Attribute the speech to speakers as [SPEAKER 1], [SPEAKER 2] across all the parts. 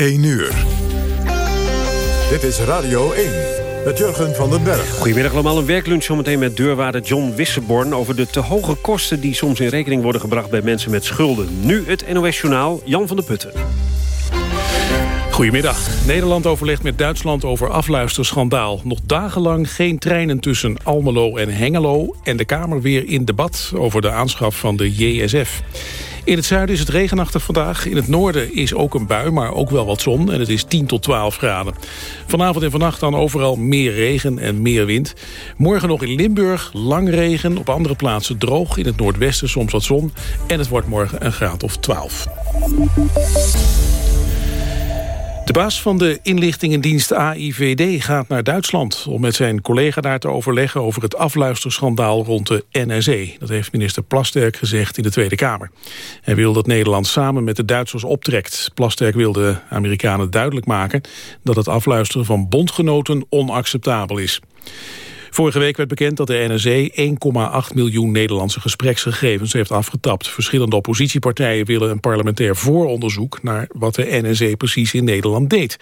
[SPEAKER 1] 1 uur. Dit is Radio 1 met Jurgen van den Berg.
[SPEAKER 2] Goedemiddag allemaal, een werklunch zometeen met deurwaarder John Wisseborn... over de te hoge kosten die soms in rekening worden gebracht... bij mensen met schulden. Nu het NOS-journaal, Jan van der Putten.
[SPEAKER 3] Goedemiddag. Nederland overlegt met Duitsland over afluisterschandaal. Nog dagenlang geen treinen tussen Almelo en Hengelo... en de Kamer weer in debat over de aanschaf van de JSF. In het zuiden is het regenachtig vandaag. In het noorden is ook een bui, maar ook wel wat zon. En het is 10 tot 12 graden. Vanavond en vannacht dan overal meer regen en meer wind. Morgen nog in Limburg lang regen. Op andere plaatsen droog. In het noordwesten soms wat zon. En het wordt morgen een graad of 12. De baas van de inlichtingendienst AIVD gaat naar Duitsland... om met zijn collega daar te overleggen over het afluisterschandaal rond de NSE. Dat heeft minister Plasterk gezegd in de Tweede Kamer. Hij wil dat Nederland samen met de Duitsers optrekt. Plasterk wil de Amerikanen duidelijk maken... dat het afluisteren van bondgenoten onacceptabel is. Vorige week werd bekend dat de NSE 1,8 miljoen Nederlandse gespreksgegevens heeft afgetapt. Verschillende oppositiepartijen willen een parlementair vooronderzoek naar wat de NSE precies in Nederland deed.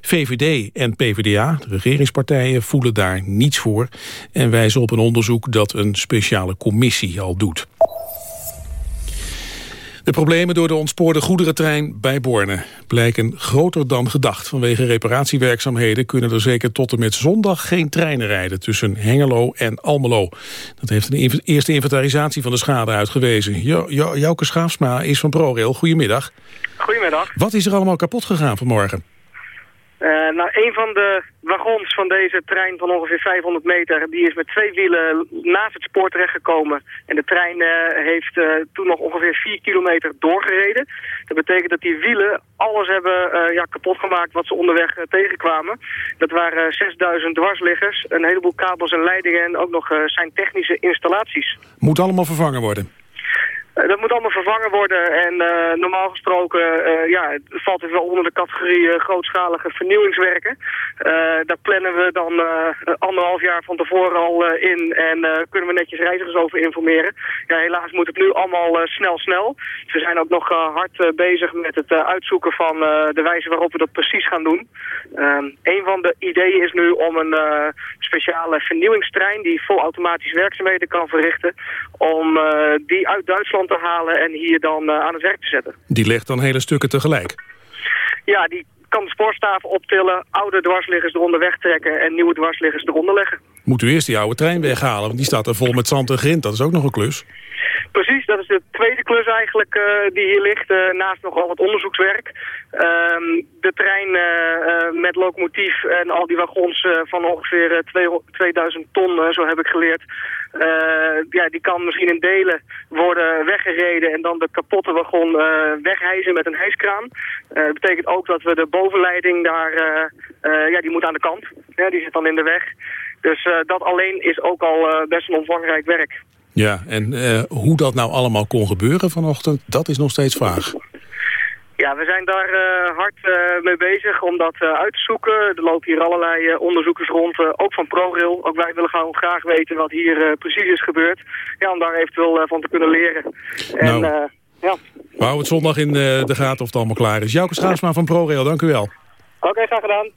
[SPEAKER 3] VVD en PvdA, de regeringspartijen, voelen daar niets voor en wijzen op een onderzoek dat een speciale commissie al doet. De problemen door de ontspoorde goederentrein bij Borne blijken groter dan gedacht. Vanwege reparatiewerkzaamheden kunnen er zeker tot en met zondag geen treinen rijden tussen Hengelo en Almelo. Dat heeft een eerste inventarisatie van de schade uitgewezen. Jo jo Jouke Schaafsma is van ProRail. Goedemiddag.
[SPEAKER 4] Goedemiddag.
[SPEAKER 3] Wat is er allemaal kapot gegaan vanmorgen?
[SPEAKER 4] Uh, nou, een van de wagons van deze trein van ongeveer 500 meter... die is met twee wielen naast het spoor terechtgekomen. En de trein uh, heeft uh, toen nog ongeveer 4 kilometer doorgereden. Dat betekent dat die wielen alles hebben ja, kapot gemaakt wat ze onderweg tegenkwamen. Dat waren 6000 dwarsliggers, een heleboel kabels en leidingen... en ook nog zijn technische installaties.
[SPEAKER 3] Moet allemaal vervangen worden?
[SPEAKER 4] Uh, dat moet allemaal vervangen worden en uh, normaal gesproken uh, ja, valt het wel onder de categorie grootschalige vernieuwingswerken. daar plannen we dan anderhalf jaar van tevoren al in en kunnen we netjes reizigers over informeren. Ja, helaas moet het nu allemaal snel snel. We zijn ook nog hard bezig met het uitzoeken van de wijze waarop we dat precies gaan doen. Ehm, een van de ideeën is nu om een speciale vernieuwingstrein die vol automatische werkzaamheden kan verrichten, om die uit Duitsland te halen en hier dan uh, aan het werk te zetten.
[SPEAKER 3] Die legt dan hele stukken tegelijk?
[SPEAKER 4] Ja, die kan de spoorstaven optillen, oude dwarsliggers eronder wegtrekken en nieuwe dwarsliggers eronder leggen.
[SPEAKER 3] Moet u eerst die oude trein weghalen, want die staat er vol met zand en grind. Dat is ook nog een klus.
[SPEAKER 4] Precies, dat is de tweede klus eigenlijk uh, die hier ligt, uh, naast nogal wat onderzoekswerk. Ehm, de trein uh, met locomotief en al die wagons van ongeveer 2000 ton, zo heb ik geleerd, ja, die kan misschien in delen worden weggereden en dan de kapotte wagon weghijzen met een hijskraan. dat betekent ook dat we de bovenleiding daar, ja, die moet aan de kant. Die zit dan in de weg. Dus dat alleen is ook al best een omvangrijk werk.
[SPEAKER 3] Ja, en uh, hoe dat nou allemaal kon gebeuren vanochtend, dat is nog steeds vaag.
[SPEAKER 4] Ja, we zijn daar uh, hard uh, mee bezig om dat uit te zoeken. Er lopen hier allerlei onderzoekers rond, ook van ProRail. Ook wij willen gewoon graag weten wat hier precies is gebeurd. Ja, om daar eventueel van te kunnen leren. En,
[SPEAKER 3] nou, ja. We houden het zondag in de gaten of het allemaal klaar is. Jouke Schaasma van ProRail, dank u wel.
[SPEAKER 4] Oké, graag gedaan.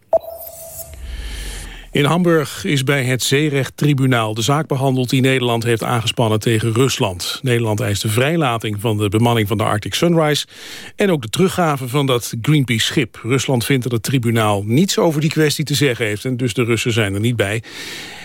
[SPEAKER 3] In Hamburg is bij het Zeerechttribunaal de zaak behandeld die Nederland heeft aangespannen tegen Rusland. Nederland eist de vrijlating van de bemanning van de Arctic Sunrise en ook de teruggave van dat Greenpeace-schip. Rusland vindt dat het tribunaal niets over die kwestie te zeggen heeft en dus de Russen zijn er niet bij.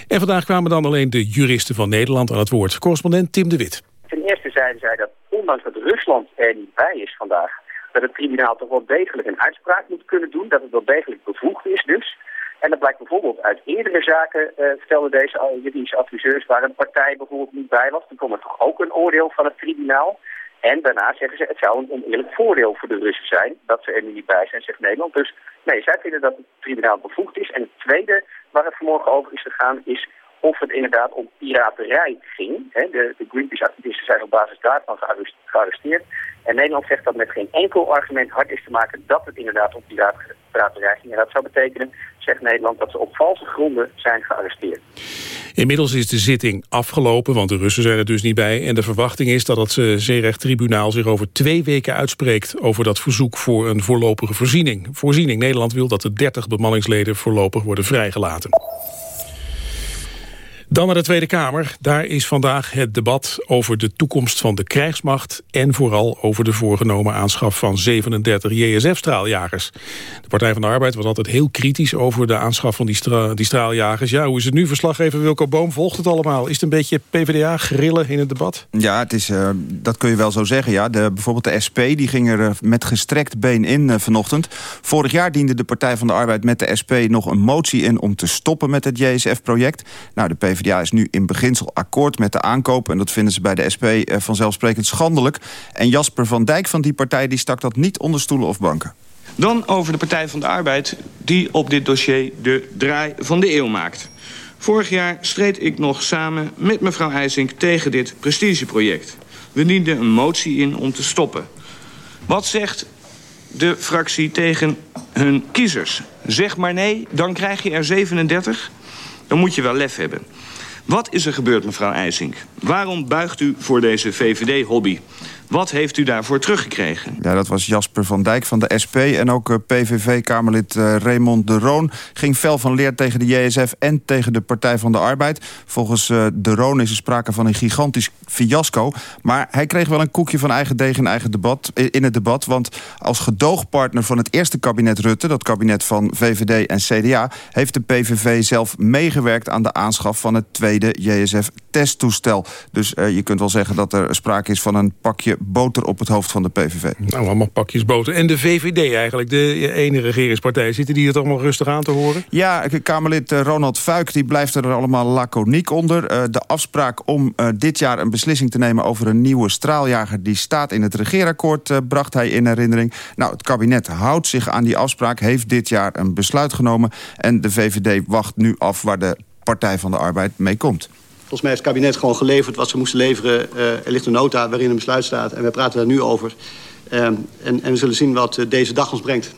[SPEAKER 3] En vandaag kwamen dan alleen de juristen van Nederland aan het woord. Correspondent Tim de Wit.
[SPEAKER 5] Ten eerste zeiden zij dat ondanks dat Rusland er niet bij is vandaag, dat het tribunaal toch wel degelijk een uitspraak moet kunnen doen, dat het wel degelijk bevoegd is dus. En dat blijkt bijvoorbeeld uit eerdere zaken, uh, vertelden deze juridische adviseurs, waar een partij bijvoorbeeld niet bij was. Dan komt er toch ook een oordeel van het tribunaal. En daarna zeggen ze, het zou een oneerlijk voordeel voor de Russen zijn dat ze er nu niet bij zijn, zegt Nederland. Dus nee, zij vinden dat het tribunaal bevoegd is. En het tweede waar het vanmorgen over is gegaan, is of het inderdaad om piraterij ging. de, de Greenpeace-activisten zijn op basis daarvan gearresteerd. En Nederland zegt dat met geen enkel argument hard is te maken dat het inderdaad om piraterij ging. En dat zou betekenen, zegt Nederland, dat ze op valse gronden zijn gearresteerd.
[SPEAKER 3] Inmiddels is de zitting afgelopen, want de Russen zijn er dus niet bij. En de verwachting is dat het uh, zeerechttribunaal zich over twee weken uitspreekt... over dat verzoek voor een voorlopige voorziening. Voorziening. Nederland wil dat de 30 bemanningsleden voorlopig worden vrijgelaten. Dan naar de Tweede Kamer. Daar is vandaag het debat over de toekomst van de krijgsmacht... en vooral over de voorgenomen aanschaf van 37 JSF-straaljagers. De Partij van de Arbeid was altijd heel kritisch over de aanschaf van die, die straaljagers. Ja, hoe is het nu? Verslaggever Wilco Boom volgt het allemaal. Is het een beetje PvdA-grillen in het debat?
[SPEAKER 6] Ja, het is, uh, dat kun je wel zo zeggen. Ja. De, bijvoorbeeld de SP die ging er uh, met gestrekt been in uh, vanochtend. Vorig jaar diende de Partij van de Arbeid met de SP nog een motie in... om te stoppen met het JSF-project. Nou, de PvdA PvdA is nu in beginsel akkoord met de aankoop... en dat vinden ze bij de SP eh, vanzelfsprekend schandelijk. En Jasper van Dijk van die partij die stak dat niet onder stoelen of banken.
[SPEAKER 7] Dan over de Partij van de Arbeid, die op dit dossier de draai van de eeuw maakt. Vorig jaar streed ik nog samen met mevrouw IJsink tegen dit prestigeproject. We dienden een motie in om te stoppen. Wat zegt de fractie tegen hun kiezers? Zeg maar nee, dan krijg je er 37. Dan moet je wel lef hebben. Wat is er gebeurd, mevrouw IJsink? Waarom buigt u voor deze VVD-hobby? Wat heeft u daarvoor teruggekregen?
[SPEAKER 6] Ja, dat was Jasper van Dijk van de SP. En ook eh, PVV-Kamerlid uh, Raymond de Roon ging fel van leer tegen de JSF en tegen de Partij van de Arbeid. Volgens uh, de Roon is er sprake van een gigantisch fiasco. Maar hij kreeg wel een koekje van eigen deeg in, eigen debat, in het debat. Want als gedoogpartner van het eerste kabinet Rutte... dat kabinet van VVD en CDA... heeft de PVV zelf meegewerkt aan de aanschaf van het tweede JSF-testtoestel. Dus je kunt wel zeggen dat er sprake is van een pakje boter op het hoofd van de PVV.
[SPEAKER 3] Nou, allemaal pakjes boter. En de VVD eigenlijk, de ene regeringspartij. Zitten die het allemaal rustig aan te horen?
[SPEAKER 6] Ja, Kamerlid eh, Ronald Fuik die blijft er allemaal laconiek onder. Uh, de afspraak om uh, dit jaar een beslissing te nemen over een nieuwe straaljager... die staat in het regeerakkoord, bracht hij in herinnering. Nou, het kabinet houdt zich aan die afspraak, heeft dit jaar een besluit genomen... en de VVD wacht nu af waar de Partij van de Arbeid mee komt.
[SPEAKER 8] Volgens mij heeft het kabinet gewoon geleverd wat ze moesten leveren. Uh, er ligt een nota waarin een besluit staat en wij praten daar nu over. Uh, en, en, we zullen zien wat uh, deze dag ons brengt.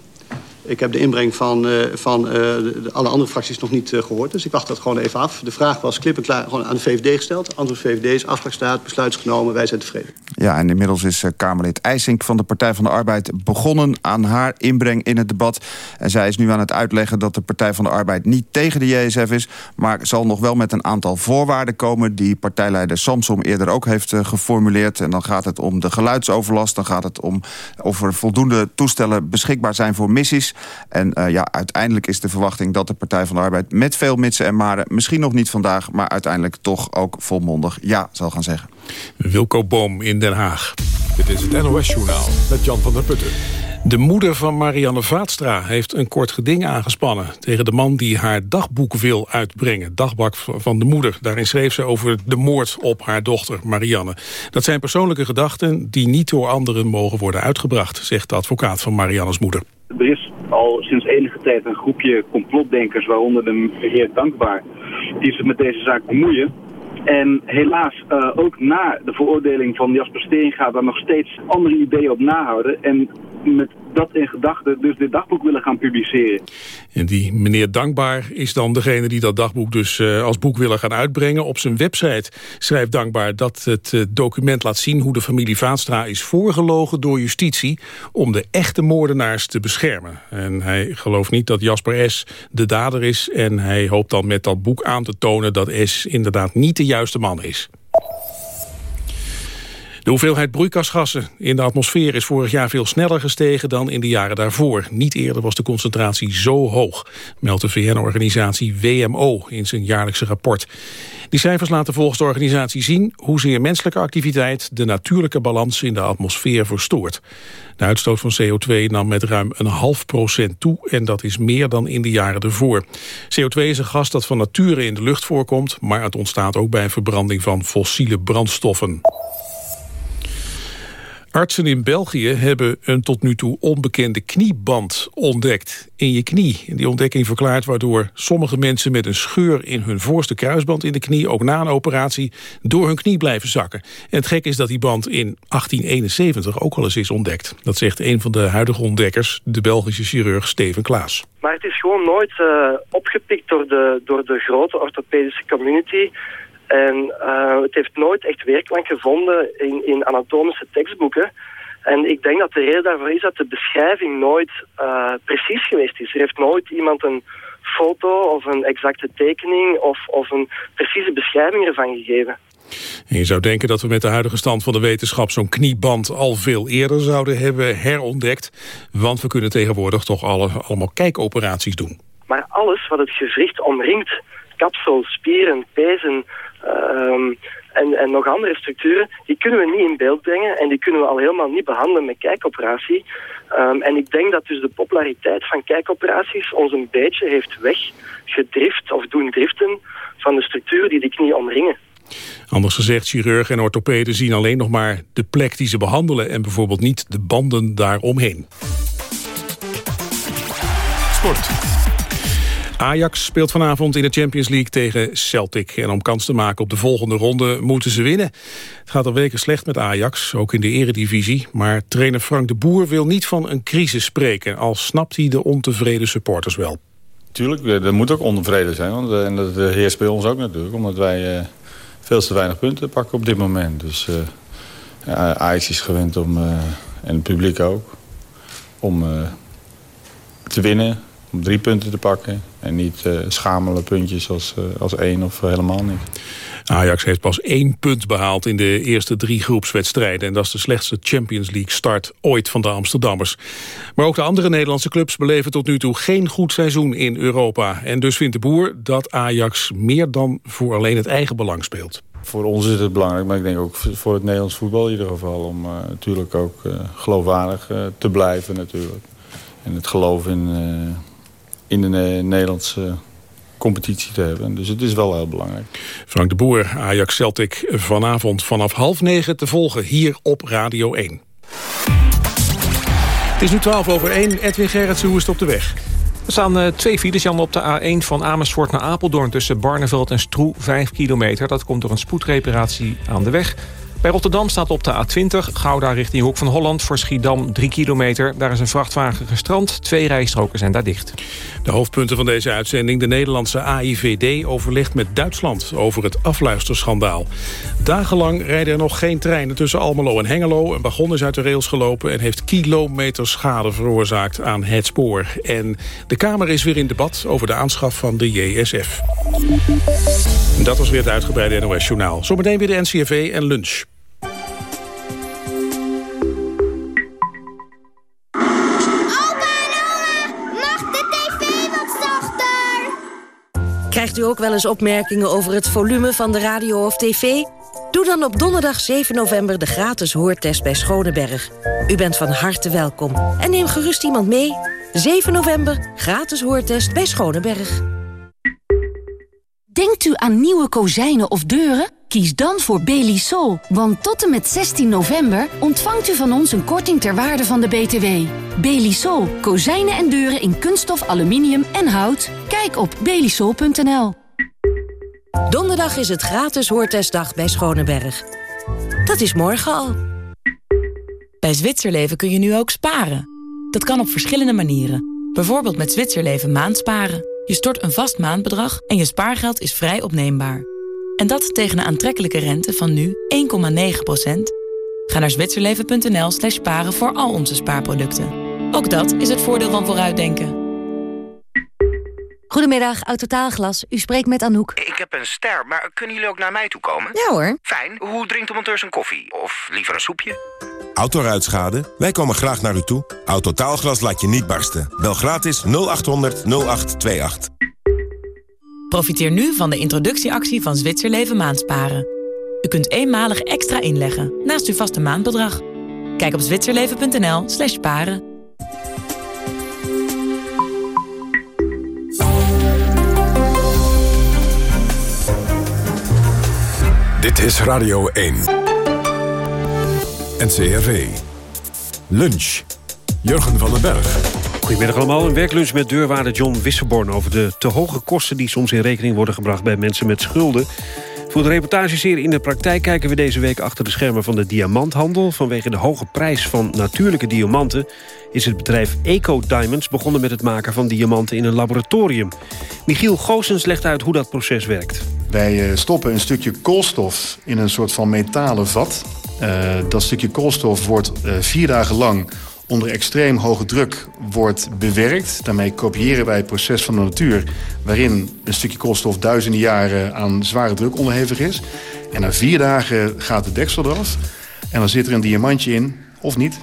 [SPEAKER 8] Ik heb de inbreng van, uh, van de, alle andere fracties nog niet uh, gehoord. Dus ik wacht dat gewoon even af. De vraag was klip en klaar gewoon aan de VVD gesteld. Antwoord VVD is afspraak staat, besluit is genomen. Wij zijn tevreden.
[SPEAKER 6] Ja, en inmiddels is Kamerlid IJsink van de Partij van de Arbeid... begonnen aan haar inbreng in het debat. En zij is nu aan het uitleggen dat de Partij van de Arbeid... niet tegen de JSF is, maar zal nog wel met een aantal voorwaarden komen... die partijleider Samsom eerder ook heeft geformuleerd. En dan gaat het om de geluidsoverlast. Dan gaat het om of er voldoende toestellen beschikbaar zijn voor missies. En uh, ja, uiteindelijk is de verwachting dat de Partij van de Arbeid... met veel mitsen en maren, misschien nog niet vandaag... maar uiteindelijk toch ook volmondig ja zal gaan zeggen.
[SPEAKER 3] Wilco Boom in Den Haag.
[SPEAKER 1] Dit is het NOS Journaal met Jan van der Putten.
[SPEAKER 3] De moeder van Marianne Vaatstra heeft een kort geding aangespannen... tegen de man die haar dagboek wil uitbrengen. Dagbak van de moeder. Daarin schreef ze over de moord op haar dochter Marianne. Dat zijn persoonlijke gedachten die niet door anderen mogen worden uitgebracht... zegt de advocaat van Mariannes moeder.
[SPEAKER 9] Er is al sinds enige tijd een groepje complotdenkers... waaronder de heer Dankbaar... die zich met deze zaak bemoeien... En helaas, uh, ook na de veroordeling van Jasper Stering gaat daar nog steeds andere ideeën op nahouden. En met dat in gedachten dus dit dagboek willen gaan publiceren.
[SPEAKER 3] En die meneer Dankbaar is dan degene die dat dagboek dus uh, als boek willen gaan uitbrengen. Op zijn website schrijft Dankbaar dat het uh, document laat zien hoe de familie Vaatstra is voorgelogen door justitie om de echte moordenaars te beschermen. En hij gelooft niet dat Jasper S. de dader is en hij hoopt dan met dat boek aan te tonen dat S. inderdaad niet de juiste man is. De hoeveelheid broeikasgassen in de atmosfeer is vorig jaar veel sneller gestegen dan in de jaren daarvoor. Niet eerder was de concentratie zo hoog, meldt de VN-organisatie WMO in zijn jaarlijkse rapport. Die cijfers laten volgens de organisatie zien hoezeer menselijke activiteit de natuurlijke balans in de atmosfeer verstoort. De uitstoot van CO2 nam met ruim een half procent toe en dat is meer dan in de jaren ervoor. CO2 is een gas dat van nature in de lucht voorkomt, maar het ontstaat ook bij verbranding van fossiele brandstoffen. Artsen in België hebben een tot nu toe onbekende knieband ontdekt in je knie. Die ontdekking verklaart waardoor sommige mensen met een scheur in hun voorste kruisband in de knie, ook na een operatie, door hun knie blijven zakken. En het gek is dat die band in 1871 ook al eens is ontdekt. Dat zegt een van de huidige ontdekkers, de Belgische chirurg Steven Klaas.
[SPEAKER 10] Maar het is gewoon nooit uh, opgepikt door de, door de grote orthopedische community. En uh, het heeft nooit echt weerklank gevonden in, in anatomische tekstboeken. En ik denk dat de reden daarvoor is dat de beschrijving nooit uh, precies geweest is. Er heeft nooit iemand een foto of een exacte tekening of, of een precieze beschrijving ervan gegeven.
[SPEAKER 3] En je zou denken dat we met de huidige stand van de wetenschap zo'n knieband al veel eerder zouden hebben herontdekt. Want we kunnen tegenwoordig toch alle, allemaal kijkoperaties doen.
[SPEAKER 10] Maar alles wat het gewricht omringt, kapsel, spieren, pezen, Um, en, en nog andere structuren, die kunnen we niet in beeld brengen en die kunnen we al helemaal niet behandelen met kijkoperatie. Um, en ik denk dat dus de populariteit van kijkoperaties ons een beetje heeft weggedrift of doen driften van de structuren die de knie omringen.
[SPEAKER 3] Anders gezegd, chirurgen en orthopeden zien alleen nog maar de plek die ze behandelen... en bijvoorbeeld niet de banden daaromheen. Sport. Ajax speelt vanavond in de Champions League tegen Celtic. En om kans te maken op de volgende ronde moeten ze winnen. Het gaat al weken slecht met Ajax, ook in de eredivisie. Maar trainer Frank de Boer wil niet van een crisis spreken... al snapt hij de ontevreden supporters wel.
[SPEAKER 11] Tuurlijk, er moet ook ontevreden zijn. Want, eh, en dat heerst bij ons ook natuurlijk. Omdat wij veel te weinig punten pakken op dit moment. Dus uh, Ajax is gewend om, en het publiek ook, om te winnen om drie punten te pakken. En niet uh, schamele puntjes als, uh, als één of helemaal niet.
[SPEAKER 3] Ajax heeft pas één punt behaald in de eerste drie groepswedstrijden. En dat is de slechtste Champions League start ooit van de Amsterdammers. Maar ook de andere Nederlandse clubs beleven tot nu toe geen goed seizoen in Europa. En dus vindt de boer dat Ajax meer dan voor alleen het eigen belang speelt.
[SPEAKER 11] Voor ons is het belangrijk, maar ik denk ook voor het Nederlands voetbal in ieder geval... om uh, natuurlijk ook geloofwaardig te blijven natuurlijk. En het geloof in in de Nederlandse competitie te hebben. Dus het is wel heel belangrijk.
[SPEAKER 3] Frank de Boer, Ajax Celtic, vanavond vanaf half negen te volgen hier op Radio 1. Het is nu 12 over 1. Edwin Gerritsen, hoe is het op de weg?
[SPEAKER 12] Er staan uh, twee files, Jan, op de A1 van Amersfoort naar Apeldoorn... tussen Barneveld en Stroe, 5 kilometer. Dat komt door een spoedreparatie aan de weg. Bij Rotterdam staat op de A20, Gouda richting Hoek van Holland... voor Schiedam 3 kilometer. Daar is een vrachtwagen gestrand. Twee rijstroken zijn daar dicht.
[SPEAKER 3] De hoofdpunten van deze uitzending. De Nederlandse AIVD overlegt met Duitsland over het afluisterschandaal. Dagenlang rijden er nog geen treinen tussen Almelo en Hengelo. Een wagon is uit de rails gelopen en heeft kilometers schade veroorzaakt aan het spoor. En de Kamer is weer in debat over de aanschaf van de JSF. Dat was weer het uitgebreide NOS-journaal. Zometeen weer de NCRV en lunch.
[SPEAKER 13] Krijgt u ook wel eens opmerkingen over het volume van de radio of tv? Doe dan op donderdag 7 november de gratis hoortest bij Schoneberg. U bent van harte welkom. En neem gerust iemand mee. 7 november, gratis hoortest bij Schoneberg.
[SPEAKER 14] Denkt u aan nieuwe kozijnen of deuren? Kies dan voor Belisol, want tot en met 16 november ontvangt u van ons een korting ter waarde van de BTW. Belisol, kozijnen en deuren in kunststof, aluminium en hout. Kijk op belisol.nl.
[SPEAKER 13] Donderdag is het gratis hoortestdag bij Schoneberg. Dat is morgen al.
[SPEAKER 15] Bij Zwitserleven kun je nu ook sparen. Dat kan op verschillende manieren. Bijvoorbeeld met Zwitserleven maandsparen. Je stort een vast maandbedrag en je spaargeld is vrij opneembaar. En dat tegen een aantrekkelijke rente van nu 1,9%. Ga naar zwitserleven.nl slash sparen voor al onze spaarproducten. Ook dat is het voordeel van vooruitdenken.
[SPEAKER 16] Goedemiddag, Autotaalglas. U spreekt met Anouk.
[SPEAKER 17] Ik heb een ster, maar kunnen jullie ook naar mij toe komen?
[SPEAKER 16] Ja hoor.
[SPEAKER 17] Fijn. Hoe drinkt de monteur zijn koffie? Of liever een soepje?
[SPEAKER 18] Autoruitschade? Wij komen graag naar u toe. Autotaalglas laat je niet barsten. Bel gratis 0800 0828.
[SPEAKER 15] Profiteer nu van de introductieactie van Zwitserleven Maandsparen. U kunt eenmalig extra inleggen naast uw vaste maandbedrag. Kijk op zwitserleven.nl slash paren.
[SPEAKER 1] Dit is Radio 1. NCRV. Lunch. Jurgen van den Berg.
[SPEAKER 2] Goedemiddag allemaal. Een werklunch met deurwaarder John Wisseborn... over de te hoge kosten die soms in rekening worden gebracht... bij mensen met schulden. Voor de reportageserie in de praktijk kijken we deze week achter de schermen van de diamanthandel. Vanwege de hoge prijs van natuurlijke diamanten is het bedrijf Eco Diamonds begonnen met het maken van diamanten in een laboratorium. Michiel Goosens legt uit hoe dat proces werkt.
[SPEAKER 19] Wij eh, stoppen een stukje koolstof in een soort van metalen vat. Uh, dat stukje koolstof wordt uh, vier dagen lang onder extreem hoge druk wordt bewerkt. Daarmee kopiëren wij het proces van de natuur... waarin een stukje koolstof duizenden jaren aan zware druk onderhevig is. En na vier dagen gaat de deksel eraf. En dan zit er een diamantje in, of niet.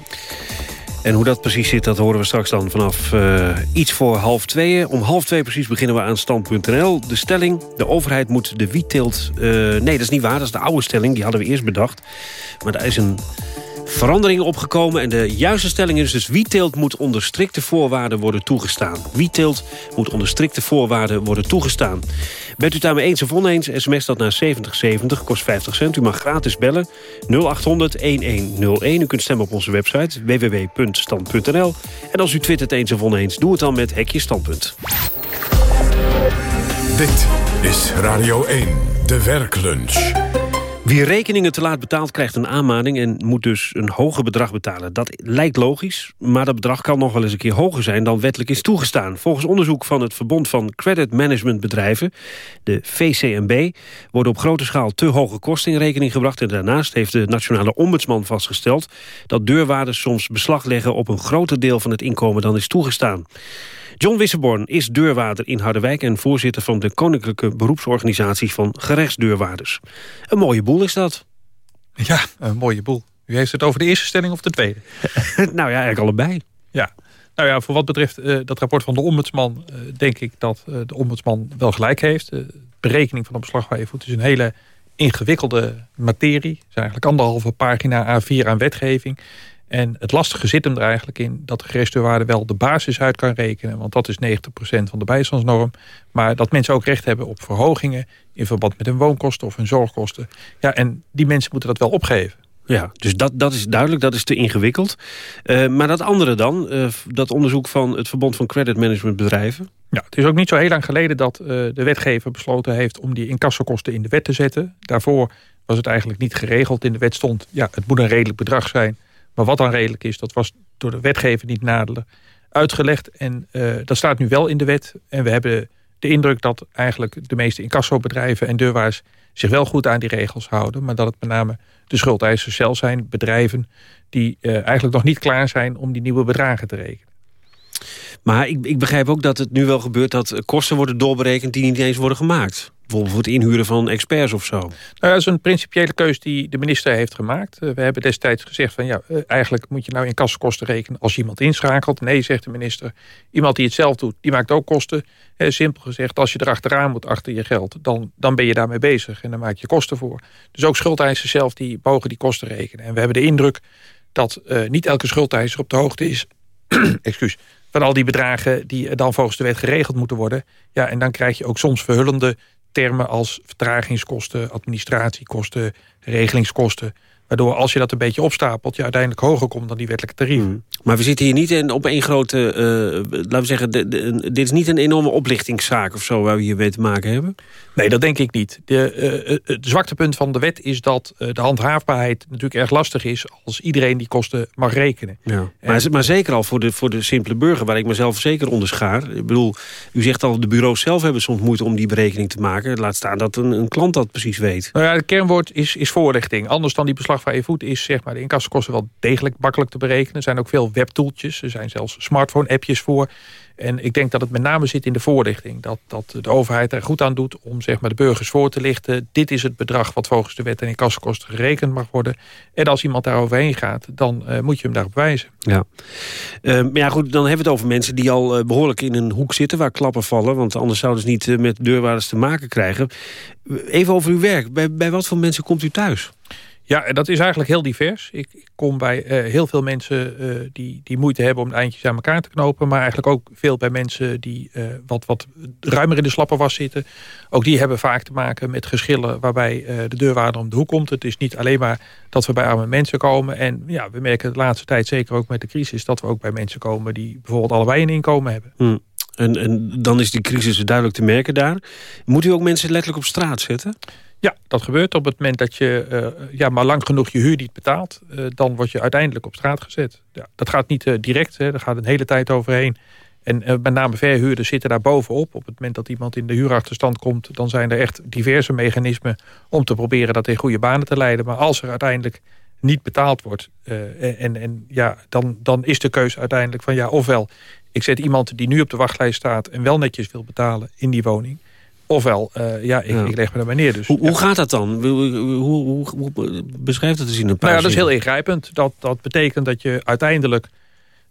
[SPEAKER 2] En hoe dat precies zit, dat horen we straks dan vanaf uh, iets voor half tweeën. Om half twee precies beginnen we aan stand.nl. De stelling, de overheid moet de wietteelt... Uh, nee, dat is niet waar, dat is de oude stelling, die hadden we eerst bedacht. Maar daar is een veranderingen opgekomen. En de juiste stelling is dus wietteelt moet onder strikte voorwaarden worden toegestaan. Wietteelt moet onder strikte voorwaarden worden toegestaan. Bent u daarmee eens of oneens, sms dat naar 7070, kost 50 cent. U mag gratis bellen, 0800-1101. U kunt stemmen op onze website www.stand.nl. En als u twittert eens of oneens, doe het dan met Hekje Standpunt.
[SPEAKER 1] Dit is Radio 1, de werklunch.
[SPEAKER 2] Wie rekeningen te laat betaalt krijgt een aanmaning... en moet dus een hoger bedrag betalen. Dat lijkt logisch, maar dat bedrag kan nog wel eens een keer hoger zijn... dan wettelijk is toegestaan. Volgens onderzoek van het Verbond van Credit Management Bedrijven... de VCMB, worden op grote schaal te hoge kosten in rekening gebracht... en daarnaast heeft de Nationale Ombudsman vastgesteld... dat deurwaarders soms beslag leggen op een groter deel van het inkomen dan is toegestaan. John Wisseborn is deurwaarder in Harderwijk... en voorzitter van de Koninklijke Beroepsorganisatie van Gerechtsdeurwaarders. Een mooie boel is dat.
[SPEAKER 20] Ja, een mooie boel. U heeft het over de eerste stelling of de tweede?
[SPEAKER 2] nou ja, eigenlijk allebei.
[SPEAKER 20] Ja. Nou ja, voor wat betreft uh, dat rapport van de ombudsman... Uh, denk ik dat uh, de ombudsman wel gelijk heeft. De berekening van de beslagwaarvoet is een hele ingewikkelde materie. Het is eigenlijk anderhalve pagina A4 aan wetgeving. En het lastige zit hem er eigenlijk in dat de gerechtsdeurwaarde wel de basis uit kan rekenen. Want dat is 90% van de bijstandsnorm. Maar dat mensen ook recht hebben op verhogingen in verband met hun woonkosten of hun zorgkosten. Ja, en die mensen moeten dat wel opgeven.
[SPEAKER 2] Ja, dus dat, dat is duidelijk, dat is te ingewikkeld. Uh, maar dat andere dan, uh, dat onderzoek van het Verbond van Credit Management Bedrijven?
[SPEAKER 20] Ja, het is ook niet zo heel lang geleden dat uh, de wetgever besloten heeft... om die incassokosten in de wet te zetten. Daarvoor was het eigenlijk niet geregeld. In de wet stond, ja, het moet een redelijk bedrag zijn... Maar wat dan redelijk is, dat was door de wetgever niet nadelen uitgelegd. En uh, dat staat nu wel in de wet. En we hebben de indruk dat eigenlijk de meeste incassobedrijven en deurwaars zich wel goed aan die regels houden. Maar dat het met name de schuldeisers zelf zijn, bedrijven... die uh, eigenlijk nog niet klaar zijn om die nieuwe bedragen te rekenen.
[SPEAKER 2] Maar ik, ik begrijp ook dat het nu wel gebeurt dat kosten worden doorberekend... die niet eens worden gemaakt. Bijvoorbeeld voor het inhuren van experts of zo. Nou,
[SPEAKER 20] dat is een principiële keuze die de minister heeft gemaakt. Uh, we hebben destijds gezegd van ja, uh, eigenlijk moet je nou in kassenkosten rekenen als iemand inschakelt. Nee, zegt de minister. Iemand die het zelf doet, die maakt ook kosten. Simpel gezegd, als je er achteraan moet achter je geld, dan, dan ben je daarmee bezig. En dan maak je kosten voor. Dus ook schuldeisers zelf, die mogen die kosten rekenen. En we hebben de indruk dat niet elke schuldeiser op de hoogte is... excuus, van al die bedragen die dan volgens de wet geregeld moeten worden. Ja, en dan krijg je ook soms verhullende termen als vertragingskosten, administratiekosten, regelingskosten. Waardoor als je dat een beetje opstapelt... je uiteindelijk hoger komt dan die wettelijke tarieven.
[SPEAKER 2] Mm. Maar we zitten hier niet in, op één grote... Uh, laten we zeggen, de, de, dit is niet een enorme oplichtingszaak of zo... waar we hier mee te maken hebben?
[SPEAKER 20] Nee, dat denk ik niet. De, uh, het zwaktepunt van de wet is dat de handhaafbaarheid natuurlijk erg lastig is... als iedereen die kosten mag rekenen.
[SPEAKER 2] Ja. Maar, maar, zeker al voor de, voor de simpele burger... waar ik mezelf zeker onder schaar. Ik bedoel, u zegt al, de bureaus zelf hebben soms moeite... om die berekening te maken. Laat staan dat een, een klant dat precies weet.
[SPEAKER 20] Nou ja, het kernwoord is, is voorlichting. Anders dan die beslag waar je voet is zeg maar, de inkassenkosten wel degelijk makkelijk te berekenen. Er zijn ook veel webtooltjes, er zijn zelfs smartphone-appjes voor. En ik denk dat het met name zit in de voorlichting. Dat, dat de overheid er goed aan doet om zeg maar, de burgers voor te lichten. Dit is het bedrag wat volgens de wet en inkassenkosten gerekend mag worden. En als iemand daar overheen gaat, dan uh, moet je hem daarop wijzen.
[SPEAKER 2] Ja. Uh, maar ja, goed, dan hebben we het over mensen die al uh, behoorlijk in een hoek zitten... waar klappen vallen, want anders zouden ze niet met deurwaarders te maken krijgen. Even over uw werk. Bij, bij wat voor mensen komt u thuis?
[SPEAKER 20] Ja, en dat is eigenlijk heel divers. Ik, ik kom bij uh, heel veel mensen uh, die, die moeite hebben om de eindjes aan elkaar te knopen. Maar eigenlijk ook veel bij mensen die uh, wat, wat ruimer in de slappe was zitten. Ook die hebben vaak te maken met geschillen waarbij de deurwaarder om de hoek komt. Het is niet alleen maar dat we bij arme mensen komen. En ja, we merken de laatste tijd, zeker ook met de crisis... dat we ook bij mensen komen die bijvoorbeeld allebei een inkomen hebben.
[SPEAKER 2] Hmm. En, en dan is die crisis duidelijk te merken daar. Moet u ook mensen letterlijk op straat zetten?
[SPEAKER 20] Ja, dat gebeurt op het moment dat je uh, ja, maar lang genoeg je huur niet betaalt. Uh, dan word je uiteindelijk op straat gezet. Ja, dat gaat niet uh, direct, hè, daar gaat een hele tijd overheen. En met name verhuurders zitten daar bovenop. Op het moment dat iemand in de huurachterstand komt... dan zijn er echt diverse mechanismen om te proberen dat in goede banen te leiden. Maar als er uiteindelijk niet betaald wordt... en, en ja, dan, dan is de keuze uiteindelijk van ja, ofwel... ik zet iemand die nu op de wachtlijst staat en wel netjes wil betalen in die woning... Ofwel, uh, ja, ik, ja. ik, leg me maar neer. Dus,
[SPEAKER 2] hoe,
[SPEAKER 20] ja.
[SPEAKER 2] hoe gaat dat dan? Hoe, hoe, hoe beschrijft het eens in een paar
[SPEAKER 20] nou ja, Dat is heel ingrijpend. Dat, dat betekent dat je uiteindelijk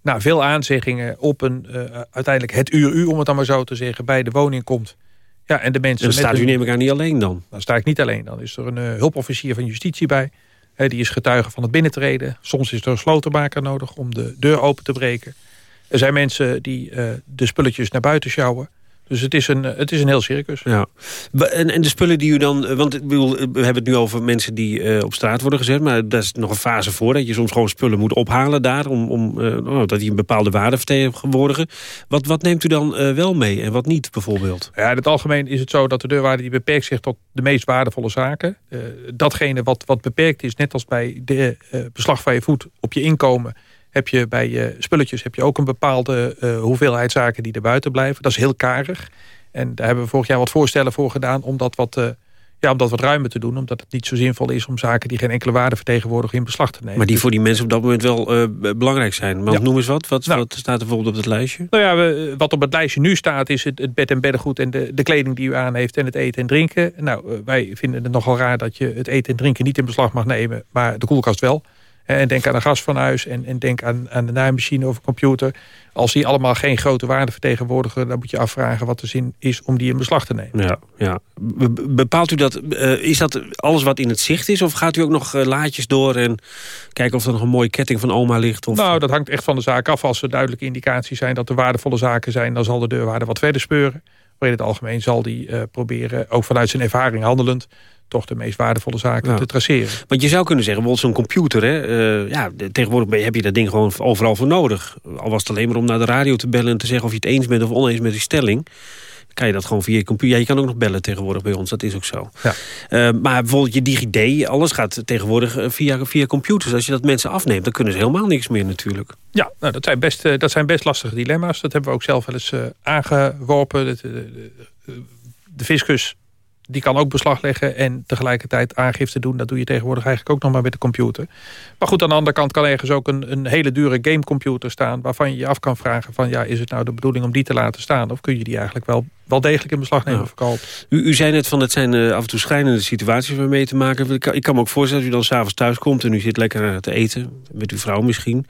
[SPEAKER 20] nou, veel aanzeggingen op een uh, uiteindelijk het uur u, om het dan maar zo te zeggen, bij de woning komt. Ja, en de mensen
[SPEAKER 2] dan staat u neem ik aan niet alleen dan?
[SPEAKER 20] Dan sta ik niet alleen. Dan is er een uh, hulpofficier van justitie bij. Die is getuige van het binnentreden. Soms is er een slotenmaker nodig om de deur open te breken. Er zijn mensen die de spulletjes naar buiten sjouwen. Dus het is een, het is een heel circus.
[SPEAKER 2] Ja. En, en de spullen die u dan... Want ik bedoel, we hebben het nu over mensen die uh, op straat worden gezet... maar daar is nog een fase voor dat je soms gewoon spullen moet ophalen daar... om, om uh, oh, dat die een bepaalde waarde vertegenwoordigen. Wat, wat neemt u dan uh, wel mee en wat niet bijvoorbeeld?
[SPEAKER 20] Ja, in het algemeen is het zo dat de deurwaarde die beperkt zich tot de meest waardevolle zaken. datgene wat, wat beperkt is, net als bij de beslag van je voet op je inkomen heb je bij je spulletjes heb je ook een bepaalde uh, hoeveelheid zaken die er buiten blijven. Dat is heel karig. En daar hebben we vorig jaar wat voorstellen voor gedaan om dat wat, uh, ja, om dat wat ruimer te doen. Omdat het niet zo zinvol is om zaken die geen enkele waarde vertegenwoordigen in beslag te nemen.
[SPEAKER 2] Maar die voor die mensen op dat moment wel uh, belangrijk zijn. Maar ja. noem eens wat. Wat, nou, wat, staat er bijvoorbeeld op het lijstje?
[SPEAKER 20] Nou ja, we, wat op het lijstje nu staat is het, het bed en beddengoed en de, de kleding die u aan heeft en het eten en drinken. Nou, wij vinden het nogal raar dat je het eten en drinken niet in beslag mag nemen, maar de koelkast wel. En denk aan een gas van huis en, en denk aan, aan de naaimachine of computer. Als die allemaal geen grote waarde vertegenwoordigen... dan moet je afvragen wat de zin is om die in beslag te nemen.
[SPEAKER 2] Ja, ja. Bepaalt u dat, uh, is dat alles wat in het zicht is? Of gaat u ook nog uh, laadjes door en kijken of er nog een mooie ketting van oma ligt? Of...
[SPEAKER 20] Nou, dat hangt echt van de zaak af. Als er duidelijke indicaties zijn dat er waardevolle zaken zijn... dan zal de deurwaarde wat verder speuren. Maar in het algemeen zal die uh, proberen, ook vanuit zijn ervaring handelend toch de meest waardevolle zaken ja. te traceren.
[SPEAKER 2] Want je zou kunnen zeggen, bijvoorbeeld zo'n computer... Hè, uh, ja, tegenwoordig heb je dat ding gewoon overal voor nodig. Al was het alleen maar om naar de radio te bellen... en te zeggen of je het eens bent of oneens met die stelling kan je dat gewoon via je computer. Ja, je kan ook nog bellen tegenwoordig bij ons, dat is ook zo. Ja. Uh, maar bijvoorbeeld je DigiD, alles gaat tegenwoordig via, via computers. Als je dat mensen afneemt, dan kunnen ze helemaal niks meer natuurlijk.
[SPEAKER 20] Ja, nou, dat, zijn best, dat zijn best lastige dilemma's. Dat hebben we ook zelf wel eens uh, aangeworpen. De, de, de, de fiscus die kan ook beslag leggen en tegelijkertijd aangifte doen. Dat doe je tegenwoordig eigenlijk ook nog maar met de computer. Maar goed, aan de andere kant kan ergens ook een, een hele dure gamecomputer staan... waarvan je je af kan vragen van... ja, is het nou de bedoeling om die te laten staan? Of kun je die eigenlijk wel, wel degelijk in beslag nemen of verkopen?
[SPEAKER 2] U, u zei net van het zijn uh, af en toe schrijnende situaties waar mee te maken. Ik kan, ik kan me ook voorstellen dat u dan s'avonds thuis komt... en u zit lekker te eten, met uw vrouw misschien...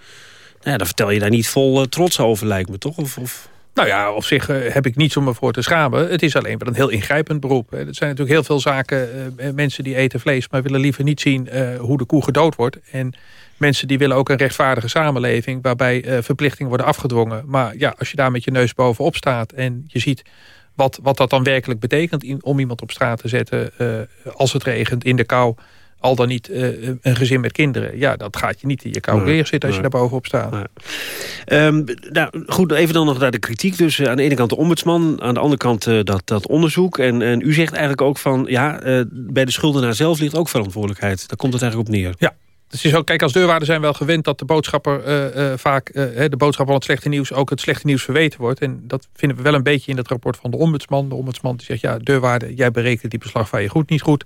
[SPEAKER 2] Nou ja, dan vertel je daar niet vol uh, trots over, lijkt me, toch? Of, of...
[SPEAKER 20] Nou ja, op zich uh, heb ik niets om me voor te schamen. Het is alleen wel een heel ingrijpend beroep. Er zijn natuurlijk heel veel zaken, uh, mensen die eten vlees... maar willen liever niet zien hoe de koe gedood wordt. En mensen die willen ook een rechtvaardige samenleving... waarbij verplichtingen worden afgedwongen. Maar ja, als je daar met je neus bovenop staat en je ziet... wat, wat dat dan werkelijk betekent om iemand op straat te zetten... als het regent, in de kou al dan niet uh, een gezin met kinderen. Ja, dat gaat je niet in je koude nee, zitten als nee. je daar bovenop staat. Nee.
[SPEAKER 2] Um, nou, goed, even dan nog naar de kritiek. Dus uh, aan de ene kant de ombudsman, aan de andere kant uh, dat, dat onderzoek. En, en u zegt eigenlijk ook van, ja, bij de schuldenaar zelf ligt ook verantwoordelijkheid. Daar komt het eigenlijk op neer.
[SPEAKER 20] Ja. Dus is ook, kijk, als deurwaarden zijn wel gewend dat de boodschapper vaak, de boodschap van het slechte nieuws, ook het slechte nieuws verweten wordt. En dat vinden we wel een beetje in het rapport van de ombudsman. De ombudsman die zegt, ja, deurwaarde, jij berekent die beslag van je goed niet goed.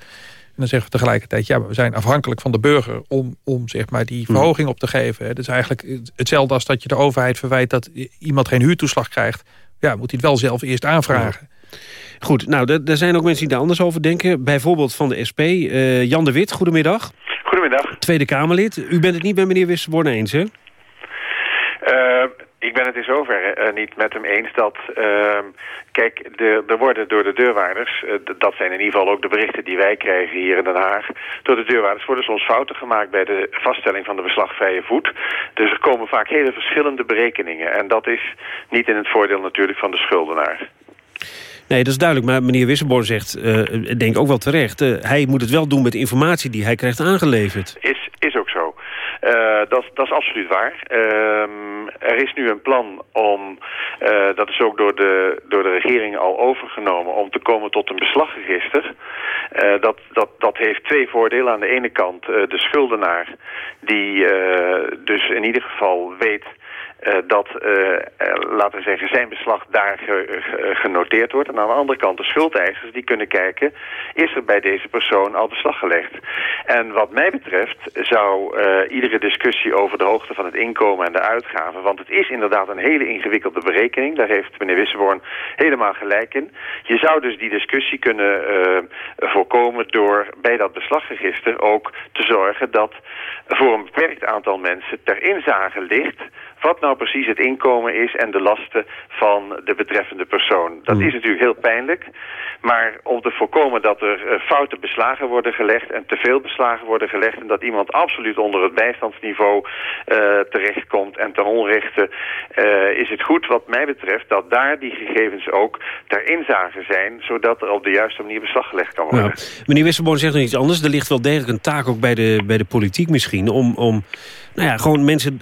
[SPEAKER 20] En dan zeggen we tegelijkertijd, ja, we zijn afhankelijk van de burger om, om zeg maar, die verhoging op te geven. Het is eigenlijk hetzelfde als dat je de overheid verwijt dat iemand geen huurtoeslag krijgt. Ja, moet hij het wel zelf eerst aanvragen.
[SPEAKER 2] Goed, nou, er zijn ook mensen die daar anders over denken. Bijvoorbeeld van de SP. Uh, Jan de Wit, goedemiddag.
[SPEAKER 21] Goedemiddag.
[SPEAKER 2] Tweede Kamerlid. U bent het niet met meneer Wisseborn eens, hè?
[SPEAKER 21] Uh, ik ben het in zoverre uh, niet met hem eens dat... Uh, kijk, de, er worden door de deurwaarders... Uh, dat zijn in ieder geval ook de berichten die wij krijgen hier in Den Haag... door de deurwaarders worden soms fouten gemaakt... bij de vaststelling van de beslagvrije voet. Dus er komen vaak hele verschillende berekeningen. En dat is niet in het voordeel natuurlijk van de schuldenaar.
[SPEAKER 2] Nee, dat is duidelijk. Maar meneer Wisselborn zegt, uh, denk ook wel terecht... Hij moet het wel doen met informatie die hij krijgt aangeleverd.
[SPEAKER 21] Is, is ook zo. Dat, dat is absoluut waar. Uh, er is nu een plan om, uh, dat is ook door de, door de regering al overgenomen, om te komen tot een beslagregister. dat, dat, dat heeft twee voordelen. Aan de ene kant de schuldenaar, die dus in ieder geval weet uh, dat, uh, laten we zeggen, zijn beslag daar ge, ge, genoteerd wordt. En aan de andere kant de schuldeisers die kunnen kijken... is er bij deze persoon al beslag gelegd? En wat mij betreft zou iedere discussie over de hoogte van het inkomen en de uitgaven... want het is inderdaad een hele ingewikkelde berekening. Daar heeft meneer Wisseborn helemaal gelijk in. Je zou dus die discussie kunnen voorkomen door bij dat beslagregister ook te zorgen... dat voor een beperkt aantal mensen ter inzage ligt wat nou precies het inkomen is en de lasten van de betreffende persoon. Dat is natuurlijk heel pijnlijk. Maar om te voorkomen dat er uh, foute beslagen worden gelegd en te veel beslagen worden gelegd... en dat iemand absoluut onder het bijstandsniveau uh, terechtkomt en ten onrechte... Uh, is het goed wat mij betreft dat daar die gegevens ook ter inzage zijn... zodat er op de juiste manier beslag gelegd kan worden.
[SPEAKER 2] Meneer Wisselboon zegt nog iets anders. Er ligt wel degelijk een taak ook bij de, bij de politiek misschien... om, om nou ja, gewoon mensen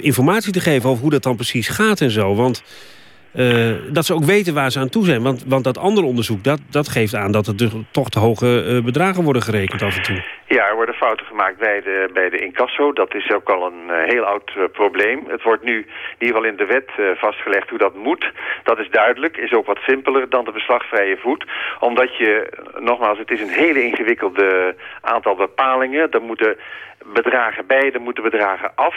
[SPEAKER 2] informatie te geven over hoe dat dan precies gaat en zo. Want... Uh, dat ze ook weten waar ze aan toe zijn. Want, want dat andere onderzoek, dat, dat geeft aan dat er toch te hoge uh, bedragen worden gerekend af en toe.
[SPEAKER 21] Ja, er worden fouten gemaakt bij de, bij de incasso. Dat is ook al een heel oud probleem. Het wordt nu in ieder geval in de wet vastgelegd hoe dat moet. Dat is duidelijk, is ook wat simpeler dan de beslagvrije voet. Omdat je, nogmaals, het is een hele ingewikkelde aantal bepalingen. Er moeten bedragen bij, er moeten bedragen af.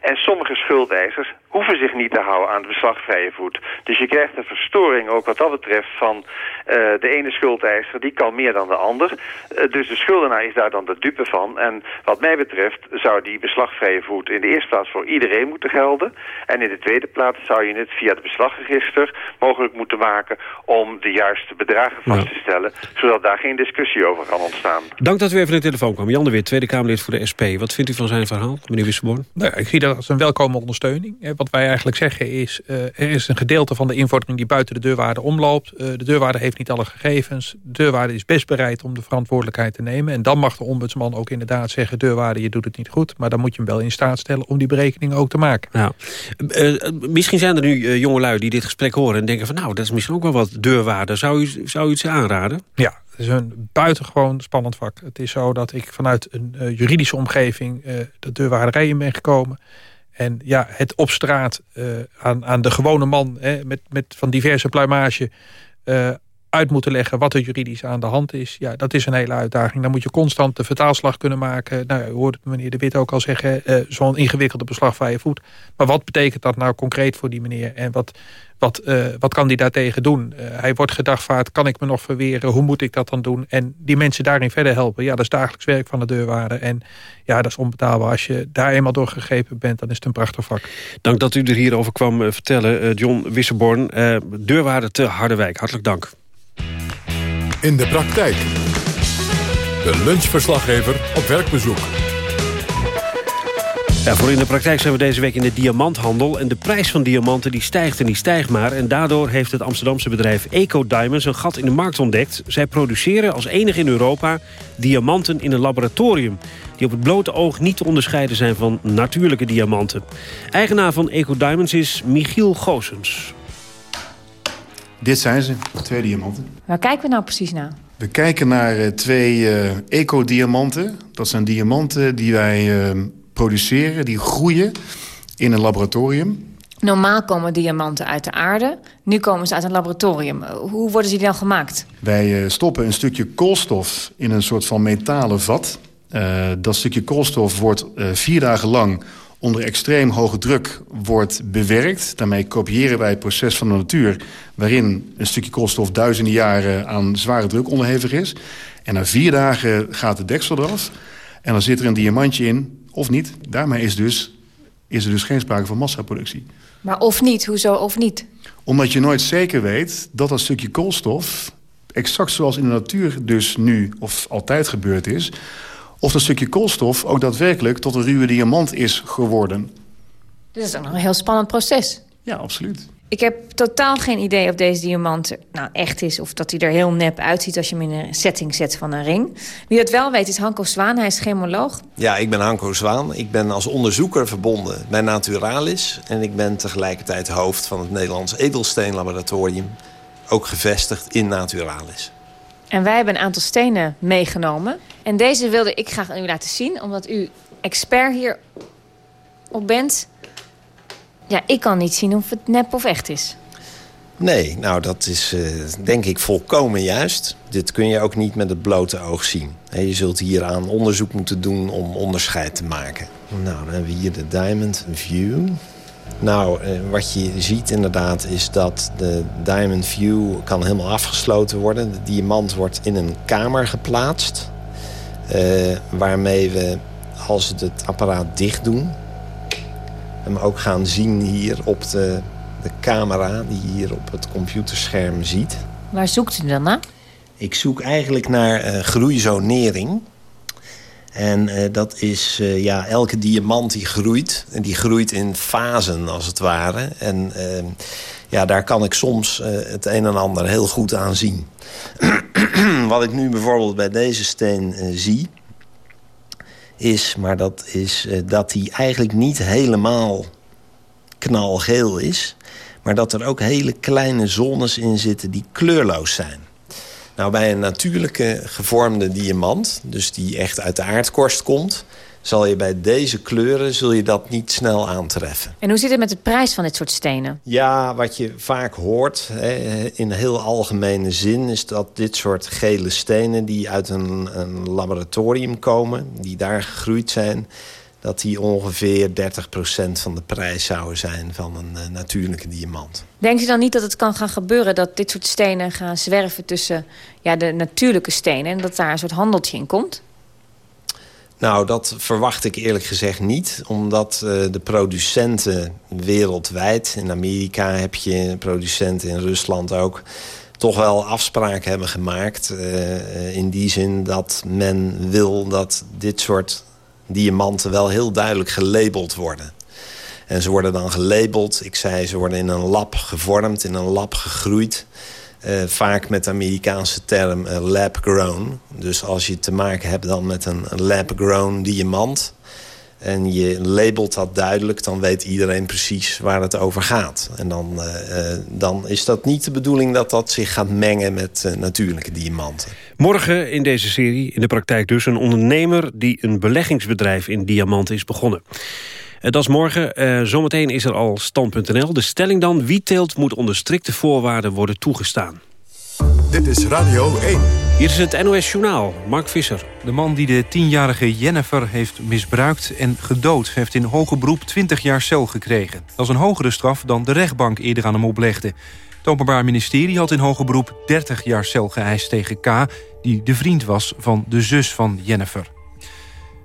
[SPEAKER 21] En sommige schuldeisers hoeven zich niet te houden aan de beslagvrije voet. Dus je krijgt een verstoring ook wat dat betreft van uh, de ene schuldeiser, die kan meer dan de ander. Uh, dus de schuldenaar is daar dan de dupe van. En wat mij betreft zou die beslagvrije voet in de eerste plaats voor iedereen moeten gelden. En in de tweede plaats zou je het via het beslagregister mogelijk moeten maken om de juiste bedragen vast te stellen. Zodat daar geen discussie over kan ontstaan.
[SPEAKER 2] Dank dat u even naar de telefoon kwam. Jan de Wit, Tweede Kamerlid voor de SP. Wat vindt u van zijn verhaal, meneer Wisselborn?
[SPEAKER 20] Nou, ik zie dat als een welkome ondersteuning. Wat wij eigenlijk zeggen is, uh, er is een gedeelte van de invordering die buiten de deurwaarde omloopt. Uh, de deurwaarde heeft niet alle gegevens. De deurwaarde is best bereid om de verantwoordelijkheid te nemen. En dan mag de ombudsman ook inderdaad zeggen, deurwaarde, je doet het niet goed. Maar dan moet je hem wel in staat stellen om die berekening ook te maken.
[SPEAKER 2] Nou, uh, misschien zijn er nu jongelui die dit gesprek horen en denken van, nou, dat is misschien ook wel wat deurwaarde. Zou u, zou u het ze aanraden?
[SPEAKER 20] Ja, het is een buitengewoon spannend vak. Het is zo dat ik vanuit een uh, juridische omgeving uh, de deurwaarderij in ben gekomen. En ja, het op straat uh, aan, aan de gewone man hè, met, met van diverse pluimage uit moeten leggen wat er juridisch aan de hand is. Ja, dat is een hele uitdaging. Dan moet je constant de vertaalslag kunnen maken. Nou, u hoort meneer De Wit ook al zeggen, uh, zo'n ingewikkelde beslag van je voet. Maar wat betekent dat nou concreet voor die meneer? En wat, wat, uh, wat kan die daartegen doen? Uh, hij wordt gedagvaard, kan ik me nog verweren? Hoe moet ik dat dan doen? En die mensen daarin verder helpen. Ja, dat is dagelijks werk van de deurwaarder. En ja, dat is onbetaalbaar. Als je daar eenmaal door gegrepen bent, dan is het een prachtig vak.
[SPEAKER 2] Dank dat u er hierover kwam vertellen, John Wisseborn. deurwaarder te Harderwijk, hartelijk dank.
[SPEAKER 1] In de praktijk. De lunchverslaggever op werkbezoek.
[SPEAKER 2] Ja, voor in de praktijk zijn we deze week in de diamanthandel. En de prijs van diamanten die stijgt en die stijgt maar. En daardoor heeft het Amsterdamse bedrijf Eco Diamonds een gat in de markt ontdekt. Zij produceren als enige in Europa diamanten in een laboratorium. Die op het blote oog niet te onderscheiden zijn van natuurlijke diamanten. Eigenaar van Eco Diamonds is Michiel Goosens.
[SPEAKER 19] Dit zijn ze, twee diamanten.
[SPEAKER 22] Waar kijken we nou precies naar?
[SPEAKER 19] We kijken naar uh, twee uh, eco-diamanten. Dat zijn diamanten die wij uh, produceren, die groeien in een laboratorium.
[SPEAKER 22] Normaal komen diamanten uit de aarde. Nu komen ze uit een laboratorium. Hoe worden ze dan gemaakt?
[SPEAKER 19] Wij stoppen een stukje koolstof in een soort van metalen vat. dat stukje koolstof wordt vier dagen lang onder extreem hoge druk wordt bewerkt. Daarmee kopiëren wij het proces van de natuur... waarin een stukje koolstof duizenden jaren aan zware druk onderhevig is. En na vier dagen gaat de deksel eraf. En dan zit er een diamantje in, of niet. Daarmee is, dus, is er dus geen sprake van massaproductie.
[SPEAKER 22] Maar of niet, hoezo of niet?
[SPEAKER 19] Omdat je nooit zeker weet dat dat stukje koolstof... exact zoals in de natuur dus nu of altijd gebeurd is... of dat stukje koolstof ook daadwerkelijk tot een ruwe diamant is geworden.
[SPEAKER 22] Dit is nog een heel spannend proces.
[SPEAKER 19] Ja, absoluut.
[SPEAKER 22] Ik heb totaal geen idee of deze diamant nou echt is... of dat hij er heel nep uitziet als je hem in een setting zet van een ring. Wie dat wel weet is Hanko Zwaan, hij is chemoloog.
[SPEAKER 23] Ja, ik ben Hanko Zwaan. Ik ben als onderzoeker verbonden bij Naturalis... en ik ben tegelijkertijd hoofd van het Nederlands Edelsteenlaboratorium... ook gevestigd in Naturalis.
[SPEAKER 22] En wij hebben een aantal stenen meegenomen. En deze wilde ik graag aan u laten zien, omdat u expert hier op bent... Ja, ik kan niet zien of het nep of echt is.
[SPEAKER 23] Nee, nou dat is uh, denk ik volkomen juist. Dit kun je ook niet met het blote oog zien. Je zult hier aan onderzoek moeten doen om onderscheid te maken. Nou, dan hebben we hier de Diamond View. Nou, uh, wat je ziet inderdaad is dat de Diamond View kan helemaal afgesloten worden. De diamant wordt in een kamer geplaatst. Uh, waarmee we, als we het apparaat dicht doen hem ook gaan zien hier op de, de camera... die je hier op het computerscherm ziet.
[SPEAKER 22] Waar zoekt u dan naar?
[SPEAKER 23] Ik zoek eigenlijk naar uh, groeizonering. En uh, dat is uh, ja, elke diamant die groeit. En die groeit in fasen, als het ware. En ja, daar kan ik soms het een en ander heel goed aan zien. Wat ik nu bijvoorbeeld bij deze steen zie is, maar dat is uh, dat hij eigenlijk niet helemaal knalgeel is... maar dat er ook hele kleine zones in zitten die kleurloos zijn. Nou, bij een natuurlijke gevormde diamant, dus die echt uit de aardkorst komt zal je bij deze kleuren zul je dat niet snel aantreffen.
[SPEAKER 22] En hoe zit het met de prijs van dit soort stenen?
[SPEAKER 23] Ja, wat je vaak hoort hè, in heel algemene zin... is dat dit soort gele stenen die uit een, een laboratorium komen... die daar gegroeid zijn dat die ongeveer 30% van de prijs zouden zijn van een uh, natuurlijke diamant.
[SPEAKER 22] Denkt u dan niet dat het kan gaan gebeuren dat dit soort stenen gaan zwerven tussen ja, de natuurlijke stenen... en dat daar een soort handeltje in komt?
[SPEAKER 23] Nou, dat verwacht ik eerlijk gezegd niet. Omdat uh, de producenten wereldwijd... in Amerika heb je producenten, in Rusland ook... toch wel afspraken hebben gemaakt. Uh, in die zin dat men wil dat dit soort diamanten... wel heel duidelijk gelabeld worden. En ze worden dan gelabeld. Ik zei, ze worden in een lab gevormd, in een lab gegroeid... Uh, vaak met de Amerikaanse term uh, lab-grown. Dus als je te maken hebt dan met een lab-grown diamant... en je labelt dat duidelijk, dan weet iedereen precies waar het over gaat. En dan, uh, dan is dat niet de bedoeling dat dat zich gaat mengen met natuurlijke diamanten.
[SPEAKER 2] Morgen in deze serie, in de praktijk dus... een ondernemer die een beleggingsbedrijf in diamanten is begonnen. Dat is morgen. Uh, zometeen is er al stand.nl. De stelling dan, wie teelt moet onder strikte voorwaarden worden toegestaan.
[SPEAKER 1] Dit is Radio 1.
[SPEAKER 2] Hier is het NOS Journaal, Mark Visser.
[SPEAKER 24] De man die de tienjarige Jennifer heeft misbruikt en gedood... heeft in hoger beroep 20 jaar cel gekregen. Dat is een hogere straf dan de rechtbank eerder aan hem oplegde. Het Openbaar Ministerie had in hoger beroep 30 jaar cel geëist tegen K... die de vriend was van de zus van Jennifer.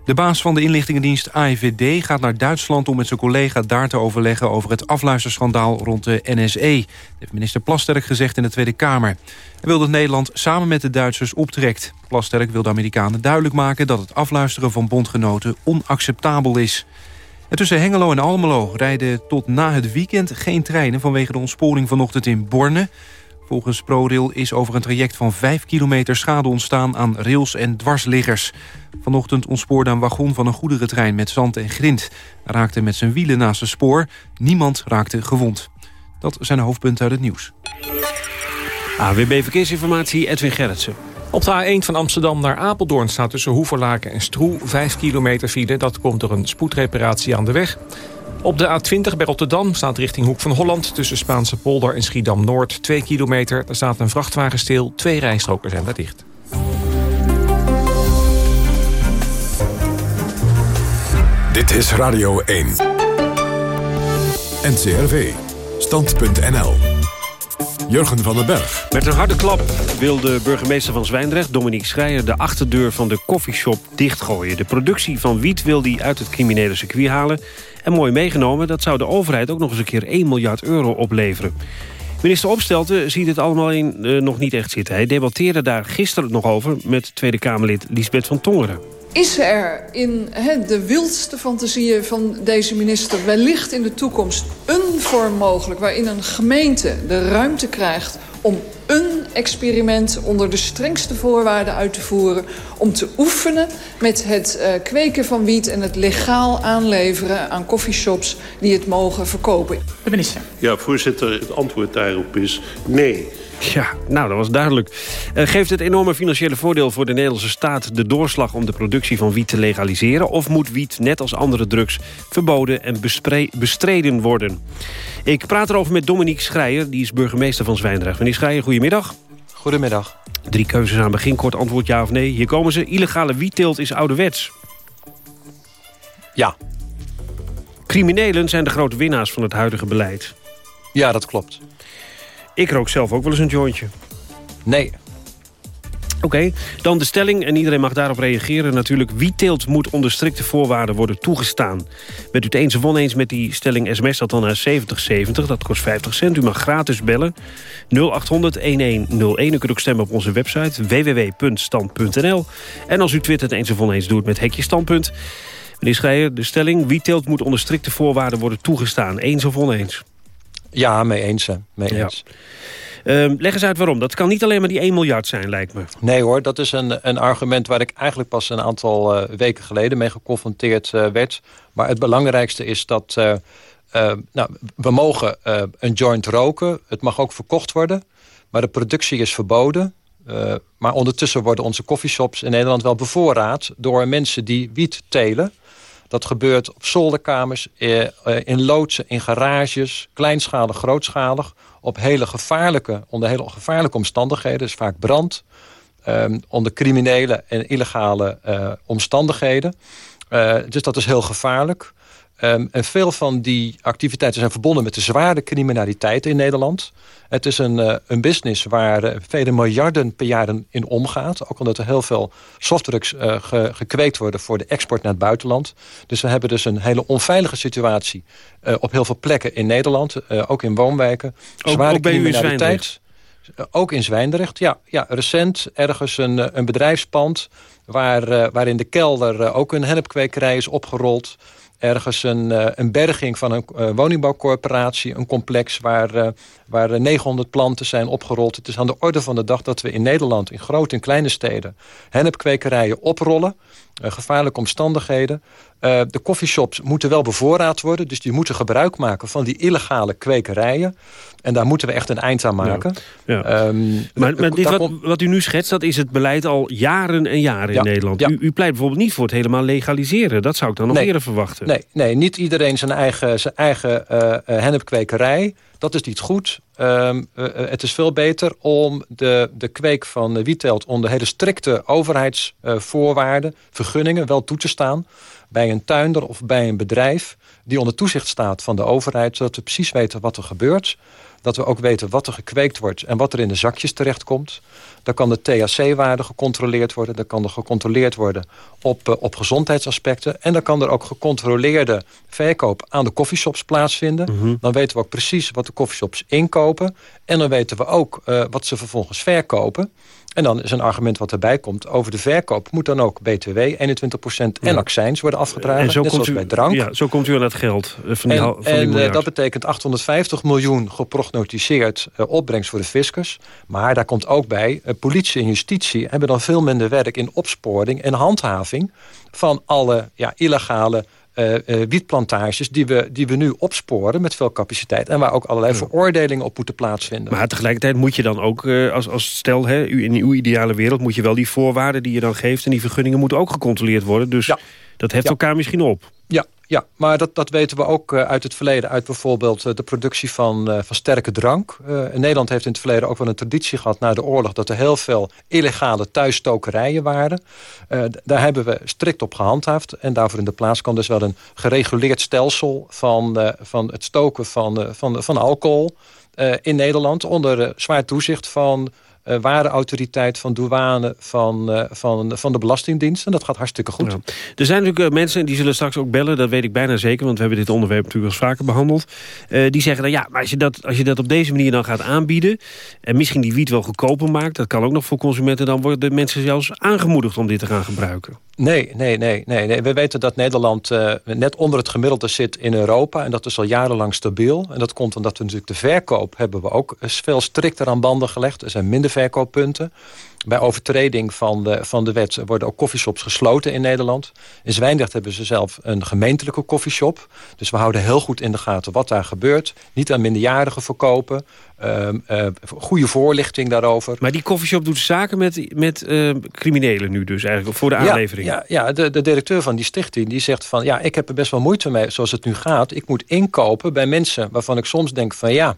[SPEAKER 24] De baas van de inlichtingendienst AIVD gaat naar Duitsland... om met zijn collega daar te overleggen over het afluisterschandaal rond de NSE. Dat heeft minister Plasterk gezegd in de Tweede Kamer. Hij wil dat Nederland samen met de Duitsers optrekt. Plasterk wil de Amerikanen duidelijk maken... dat het afluisteren van bondgenoten onacceptabel is. En tussen Hengelo en Almelo rijden tot na het weekend geen treinen... vanwege de ontsporing vanochtend in Borne... Volgens ProRail is over een traject van 5 kilometer schade ontstaan aan rails en dwarsliggers. Vanochtend ontspoorde een wagon van een goederentrein met zand en grind. Hij raakte met zijn wielen naast het spoor. Niemand raakte gewond. Dat zijn de hoofdpunten uit het nieuws.
[SPEAKER 2] AWB Verkeersinformatie, Edwin Gerritsen.
[SPEAKER 12] Op de A1 van Amsterdam naar Apeldoorn staat tussen Hoeverlaken en Stroe 5 kilometer file. Dat komt door een spoedreparatie aan de weg. Op de A20 bij Rotterdam staat richting Hoek van Holland... tussen Spaanse polder en Schiedam-Noord 2 kilometer. Daar staat een vrachtwagen stil, twee rijstroken zijn daar dicht.
[SPEAKER 1] Dit is Radio 1. NCRV. Stand.nl Jurgen van den Berg.
[SPEAKER 2] Met een harde klap wil de burgemeester van Zwijndrecht, Dominique Schreier... de achterdeur van de koffieshop dichtgooien. De productie van wiet wil hij uit het criminele circuit halen. En mooi meegenomen, dat zou de overheid ook nog eens een keer 1 miljard euro opleveren. Minister Opstelten ziet het allemaal in, uh, nog niet echt zitten. Hij debatteerde daar gisteren nog over met Tweede Kamerlid Lisbeth van Tongeren.
[SPEAKER 25] Is er in de wildste fantasieën van deze minister wellicht in de toekomst een vorm mogelijk... waarin een gemeente de ruimte krijgt om een experiment onder de strengste voorwaarden uit te voeren... om te oefenen met het uh, kweken van wiet en het legaal aanleveren aan coffeeshops die het mogen verkopen.
[SPEAKER 26] De minister. Ja, voorzitter, het antwoord daarop is nee.
[SPEAKER 2] Ja, nou, dat was duidelijk. Uh, geeft het enorme financiële voordeel voor de Nederlandse staat... de doorslag om de productie van wiet te legaliseren? Of moet wiet, net als andere drugs, verboden en bestreden worden? Ik praat erover met Dominique Schreier, die is burgemeester van Zwijndrecht. Meneer Schreier, goedemiddag.
[SPEAKER 27] Goedemiddag.
[SPEAKER 2] Drie keuzes aan het begin, kort antwoord ja of nee. Hier komen ze. Illegale wietteelt is ouderwets.
[SPEAKER 27] Ja.
[SPEAKER 2] Criminelen zijn de grote winnaars van het huidige beleid.
[SPEAKER 27] Ja, dat klopt.
[SPEAKER 2] Ik rook zelf ook wel eens een jointje.
[SPEAKER 27] Nee.
[SPEAKER 2] Oké, dan de stelling, en iedereen mag daarop reageren. Natuurlijk, wietteelt moet onder strikte voorwaarden worden toegestaan. Bent u het eens of oneens met die stelling sms dat dan naar 7070, dat kost 50 cent. U mag gratis bellen, 0800-1101. U kunt ook stemmen op onze website www.stand.nl. En als u twittert eens of oneens, doe het met hekje standpunt. Meneer Schreier, de stelling, wietteelt moet onder strikte voorwaarden worden toegestaan. Eens of oneens?
[SPEAKER 27] Ja, mee eens. Mee eens.
[SPEAKER 2] Uh, leg eens uit waarom. Dat kan niet alleen maar die 1 miljard zijn, lijkt me.
[SPEAKER 27] Nee hoor, dat is een, een argument waar ik eigenlijk pas een aantal uh, weken geleden mee geconfronteerd uh, werd. Maar het belangrijkste is dat uh, nou, we mogen een joint roken. Het mag ook verkocht worden. Maar de productie is verboden. maar ondertussen worden onze coffeeshops in Nederland wel bevoorraad... door mensen die wiet telen. Dat gebeurt op zolderkamers, eh, eh, in loodsen, in garages, kleinschalig, grootschalig, op hele gevaarlijke, onder hele gevaarlijke omstandigheden, dus vaak brand, um, onder criminele en illegale uh, omstandigheden. Dus dat is heel gevaarlijk. Um, en veel van die activiteiten zijn verbonden met de zware criminaliteit in Nederland. Het is een, uh, een business waar uh, vele miljarden per jaar in omgaat. Ook omdat er heel veel softdrugs uh, ge gekweekt worden voor de export naar het buitenland. Dus we hebben dus een hele onveilige situatie op heel veel plekken in Nederland. ook in woonwijken.
[SPEAKER 2] Ook, zware ook criminaliteit.
[SPEAKER 27] Ook in Zwijndrecht, ja. ja recent ergens een, een bedrijfspand... Waar, waarin de kelder ook een hennepkwekerij is opgerold ergens een, uh, een berging van een uh, woningbouwcorporatie. Een complex waar, uh, waar 900 planten zijn opgerold. Het is aan de orde van de dag dat we in Nederland... in grote en kleine steden hennepkwekerijen oprollen. gevaarlijke omstandigheden. de coffeeshops moeten wel bevoorraad worden. Dus die moeten gebruik maken van die illegale kwekerijen. En daar moeten we echt een eind aan maken.
[SPEAKER 2] Ja, ja. Um, maar, maar dit wat, wat, u nu schetst, dat is het beleid al jaren en jaren in Nederland. U, u, pleit bijvoorbeeld niet voor het helemaal legaliseren. Dat zou ik dan nog
[SPEAKER 27] nee,
[SPEAKER 2] eerder verwachten.
[SPEAKER 27] Nee, nee, niet iedereen zijn eigen, zijn eigen uh, hennepkwekerij. Dat is niet goed. Um, uh, het is veel beter om de, de kweek van wietteelt onder hele strikte overheidsvoorwaarden, vergunningen wel toe te staan bij een tuinder of bij een bedrijf die onder toezicht staat van de overheid, zodat we precies weten wat er gebeurt. Dat we ook weten wat er gekweekt wordt en wat er in de zakjes terechtkomt. Dan kan de THC-waarde gecontroleerd worden. Dan kan er gecontroleerd worden op, uh, op gezondheidsaspecten. En dan kan er ook gecontroleerde verkoop aan de coffeeshops plaatsvinden. Mm -hmm. Dan weten we ook precies wat de coffeeshops inkopen. En dan weten we ook uh, wat ze vervolgens verkopen. En dan is een argument wat erbij komt. Over de verkoop moet dan ook BTW, 21% en ja. accijns worden afgedragen. En zo net zoals
[SPEAKER 2] u,
[SPEAKER 27] bij drank.
[SPEAKER 2] Ja, zo komt u aan het geld van die,
[SPEAKER 27] en,
[SPEAKER 2] van die
[SPEAKER 27] en
[SPEAKER 2] miljard.
[SPEAKER 27] dat betekent 850 miljoen geprognotiseerd uh, opbrengst voor de fiscus. Maar daar komt ook bij, uh, politie en justitie hebben dan veel minder werk in opsporing en handhaving van alle ja, illegale wietplantages die we, die we nu opsporen met veel capaciteit... en waar ook allerlei ja. veroordelingen op moeten plaatsvinden.
[SPEAKER 2] Maar tegelijkertijd moet je dan ook, uh, als, als stel... Hè, in uw ideale wereld moet je wel die voorwaarden die je dan geeft... en die vergunningen moeten ook gecontroleerd worden. Dus ja. dat heft ja. elkaar misschien op.
[SPEAKER 27] Ja, ja, maar dat, dat weten we ook uh, uit het verleden. Uit bijvoorbeeld uh, de productie van, uh, van sterke drank. Nederland heeft in het verleden ook wel een traditie gehad... na de oorlog dat er heel veel illegale thuisstokerijen waren. daar hebben we strikt op gehandhaafd. En daarvoor in de plaats kwam dus wel een gereguleerd stelsel... van, van het stoken van, van, van alcohol... eh, in Nederland... onder zwaar toezicht van uh, warenautoriteit, van douane, van, uh, van, van de Belastingdienst. En dat gaat hartstikke goed. Ja.
[SPEAKER 2] Er zijn natuurlijk mensen, die zullen straks ook bellen... dat weet ik bijna zeker, want we hebben dit onderwerp natuurlijk eens vaker behandeld... Uh, die zeggen dan, ja, maar als je, dat, als je dat op deze manier dan gaat aanbieden... en misschien die wiet wel goedkoper maakt... dat kan ook nog voor consumenten... dan worden de mensen zelfs aangemoedigd om dit te gaan gebruiken.
[SPEAKER 27] Nee, nee, nee. nee, nee. We weten dat Nederland net onder het gemiddelde zit in Europa... en dat is al jarenlang stabiel. En dat komt omdat we natuurlijk de verkoop... hebben we ook veel strikter aan banden gelegd. Er zijn minder verkooppunten. Bij overtreding van de, van de wet worden ook coffeeshops gesloten in Nederland. In Zwijndrecht hebben ze zelf een gemeentelijke coffeeshop. Dus we houden heel goed in de gaten wat daar gebeurt. Niet aan minderjarigen verkopen. Uh, uh, goede voorlichting daarover.
[SPEAKER 2] Maar die coffeeshop doet zaken met, met uh, criminelen nu dus eigenlijk, voor de aanlevering?
[SPEAKER 27] Ja, ja, ja de, de directeur van die stichting die zegt van... ja, ik heb er best wel moeite mee zoals het nu gaat. Ik moet inkopen bij mensen waarvan ik soms denk van ja...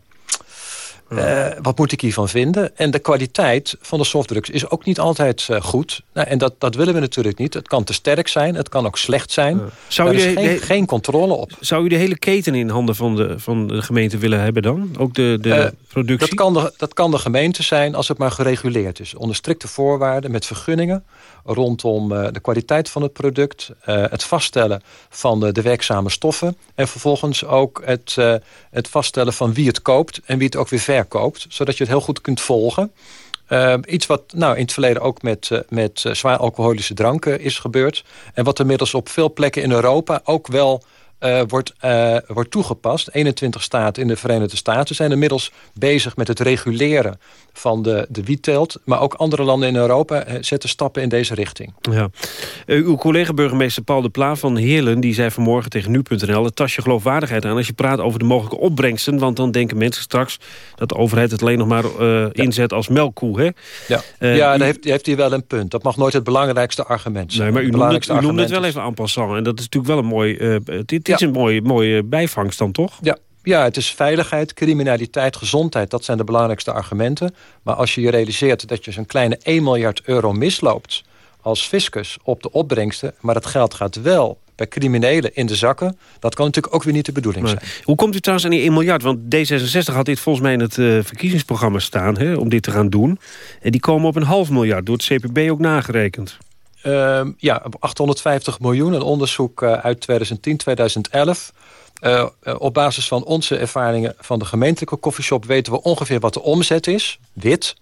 [SPEAKER 27] Uh, wat moet ik hiervan vinden? En de kwaliteit van de softdrugs is ook niet altijd uh, goed. Nou, en dat, dat willen we natuurlijk niet. Het kan te sterk zijn, het kan ook slecht zijn. Uh. Zou Daar is de, geen, de, geen, controle op.
[SPEAKER 2] Zou u de hele keten in handen van de, van de gemeente willen hebben dan? Ook de, de
[SPEAKER 27] Dat kan de, dat kan de gemeente zijn als het maar gereguleerd is. Onder strikte voorwaarden, met vergunningen rondom uh, de kwaliteit van het product, uh, het vaststellen van de, werkzame stoffen en vervolgens ook het, uh, het vaststellen van wie het koopt en wie het ook weer verkoopt, zodat je het heel goed kunt volgen. iets wat nou, in het verleden ook met, met zwaar alcoholische dranken is gebeurd. En wat inmiddels op veel plekken in Europa ook wel uh, wordt, uh, wordt toegepast. 21 staten in de Verenigde Staten zijn inmiddels bezig met het reguleren van de, de wietteelt. Maar ook andere landen in Europa zetten stappen in deze richting.
[SPEAKER 2] Ja. Uw collega-burgemeester Paul de Pla van Heerlen... die zei vanmorgen tegen nu.nl... het tas je geloofwaardigheid aan als je praat over de mogelijke opbrengsten. Want dan denken mensen straks dat de overheid het alleen nog maar inzet als melkkoe. Hè?
[SPEAKER 27] Ja, ja daar heeft, heeft hij wel een punt. Dat mag nooit het belangrijkste argument zijn.
[SPEAKER 2] Nee, maar u noemde het, u noemde het wel even en passant. En dat is natuurlijk wel een mooi... dit is een mooie, mooie bijvangst dan, toch?
[SPEAKER 27] Ja, ja, het is veiligheid, criminaliteit, gezondheid. Dat zijn de belangrijkste argumenten. Maar als je je realiseert dat je zo'n kleine 1 miljard euro misloopt... als fiscus op de opbrengsten... maar dat geld gaat wel bij criminelen in de zakken... dat kan natuurlijk ook weer niet de bedoeling zijn.
[SPEAKER 2] Hoe komt u trouwens aan die 1 miljard? Want D66 had dit volgens mij in het uh, verkiezingsprogramma staan... Hè, om dit te gaan doen. En die komen op een half miljard, door het CPB ook nagerekend.
[SPEAKER 27] Uh, ja, 850 miljoen, een onderzoek uh, uit 2010, 2011... Uh, op basis van onze ervaringen van de gemeentelijke koffieshop... weten we ongeveer wat de omzet is, wit.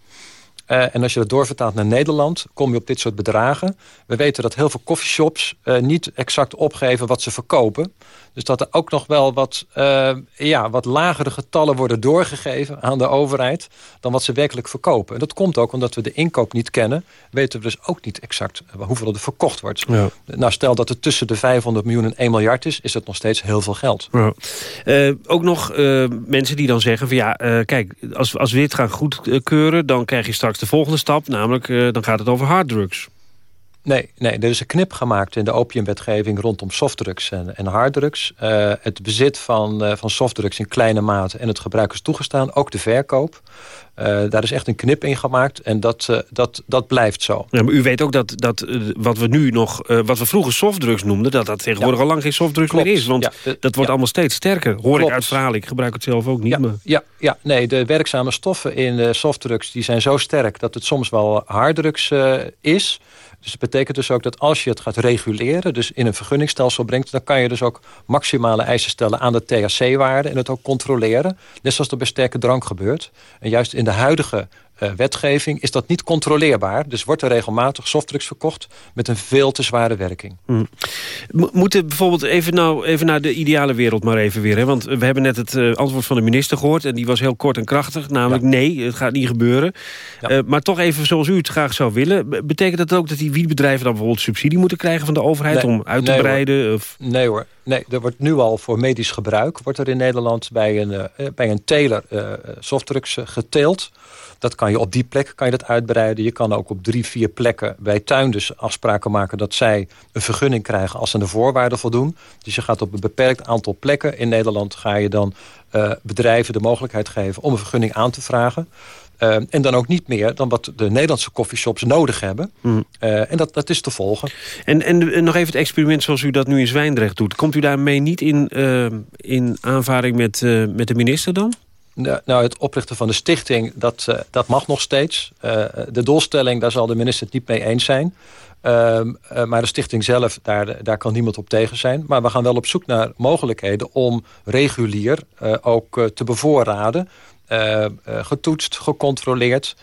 [SPEAKER 27] En als je dat doorvertaalt naar Nederland, kom je op dit soort bedragen. We weten dat heel veel coffeeshops uh, niet exact opgeven wat ze verkopen. Dus dat er ook nog wel wat, uh, ja, wat lagere getallen worden doorgegeven aan de overheid... dan wat ze werkelijk verkopen. En dat komt ook omdat we de inkoop niet kennen... weten we dus ook niet exact hoeveel er verkocht wordt. Ja. Nou, stel dat het tussen de 500 miljoen en 1 miljard is... is dat nog steeds heel veel geld.
[SPEAKER 2] Ja. Uh, ook nog uh, mensen die dan zeggen van ja, kijk, als, als we dit gaan goedkeuren... dan krijg je straks de volgende stap, namelijk dan gaat het over harddrugs.
[SPEAKER 27] Nee, nee, er is een knip gemaakt in de opiumwetgeving rondom softdrugs en, en harddrugs. Uh, het bezit van, uh, van softdrugs in kleine mate en het gebruik is toegestaan, ook de verkoop. Uh, daar is echt een knip in gemaakt en dat, dat, dat blijft zo.
[SPEAKER 2] Ja, maar u weet ook dat, dat wat we nu nog, wat we vroeger softdrugs noemden... dat dat tegenwoordig ja. al lang geen softdrugs Klopt. meer is. Want ja, dat wordt allemaal steeds sterker. Hoor Klopt. ik uit verhalen, ik gebruik het zelf ook niet.
[SPEAKER 27] Ja,
[SPEAKER 2] maar...
[SPEAKER 27] ja, ja, nee, de werkzame stoffen in softdrugs die zijn zo sterk... dat het soms wel harddrugs is... Dus dat betekent dus ook dat als je het gaat reguleren... dus in een vergunningsstelsel brengt... dan kan je dus ook maximale eisen stellen aan de THC-waarde... en het ook controleren. Net zoals er bij sterke drank gebeurt. En juist in de huidige uh, wetgeving is dat niet controleerbaar. Dus wordt er regelmatig softdrugs verkocht met een veel te zware werking.
[SPEAKER 2] Hmm. Moeten bijvoorbeeld even, nou, even naar de ideale wereld maar even weer. Hè? Want we hebben net het uh, antwoord van de minister gehoord... en die was heel kort en krachtig. Namelijk ja. nee, het gaat niet gebeuren. Ja. Uh, maar toch even zoals u het graag zou willen. Betekent dat ook dat die wietbedrijven dan bijvoorbeeld subsidie moeten krijgen... van de overheid nee, om uit te
[SPEAKER 27] nee,
[SPEAKER 2] breiden?
[SPEAKER 27] Hoor.
[SPEAKER 2] Of?
[SPEAKER 27] Nee hoor. Nee, er wordt nu al voor medisch gebruik... wordt er in Nederland bij een, uh, bij een teler uh, softdrugs geteeld... Dat kan je op die plek kan je dat uitbreiden. Je kan ook op drie, vier plekken bij tuinders afspraken maken... dat zij een vergunning krijgen als ze de voorwaarden voldoen. Dus je gaat op een beperkt aantal plekken in Nederland... ga je dan bedrijven de mogelijkheid geven om een vergunning aan te vragen. Uh, en dan ook niet meer dan wat de Nederlandse coffeeshops nodig hebben. Mm. Uh, en dat, dat is te volgen.
[SPEAKER 2] En, en, en, nog even het experiment zoals u dat nu in Zwijndrecht doet. Komt u daarmee niet in, uh, in aanvaring met, met de minister dan?
[SPEAKER 27] Nou, nou, het oprichten van de stichting, dat, dat mag nog steeds. De doelstelling, daar zal de minister het niet mee eens zijn. Uh, maar de stichting zelf, daar, daar kan niemand op tegen zijn. Maar we gaan wel op zoek naar mogelijkheden om regulier ook te bevoorraden. Getoetst, gecontroleerd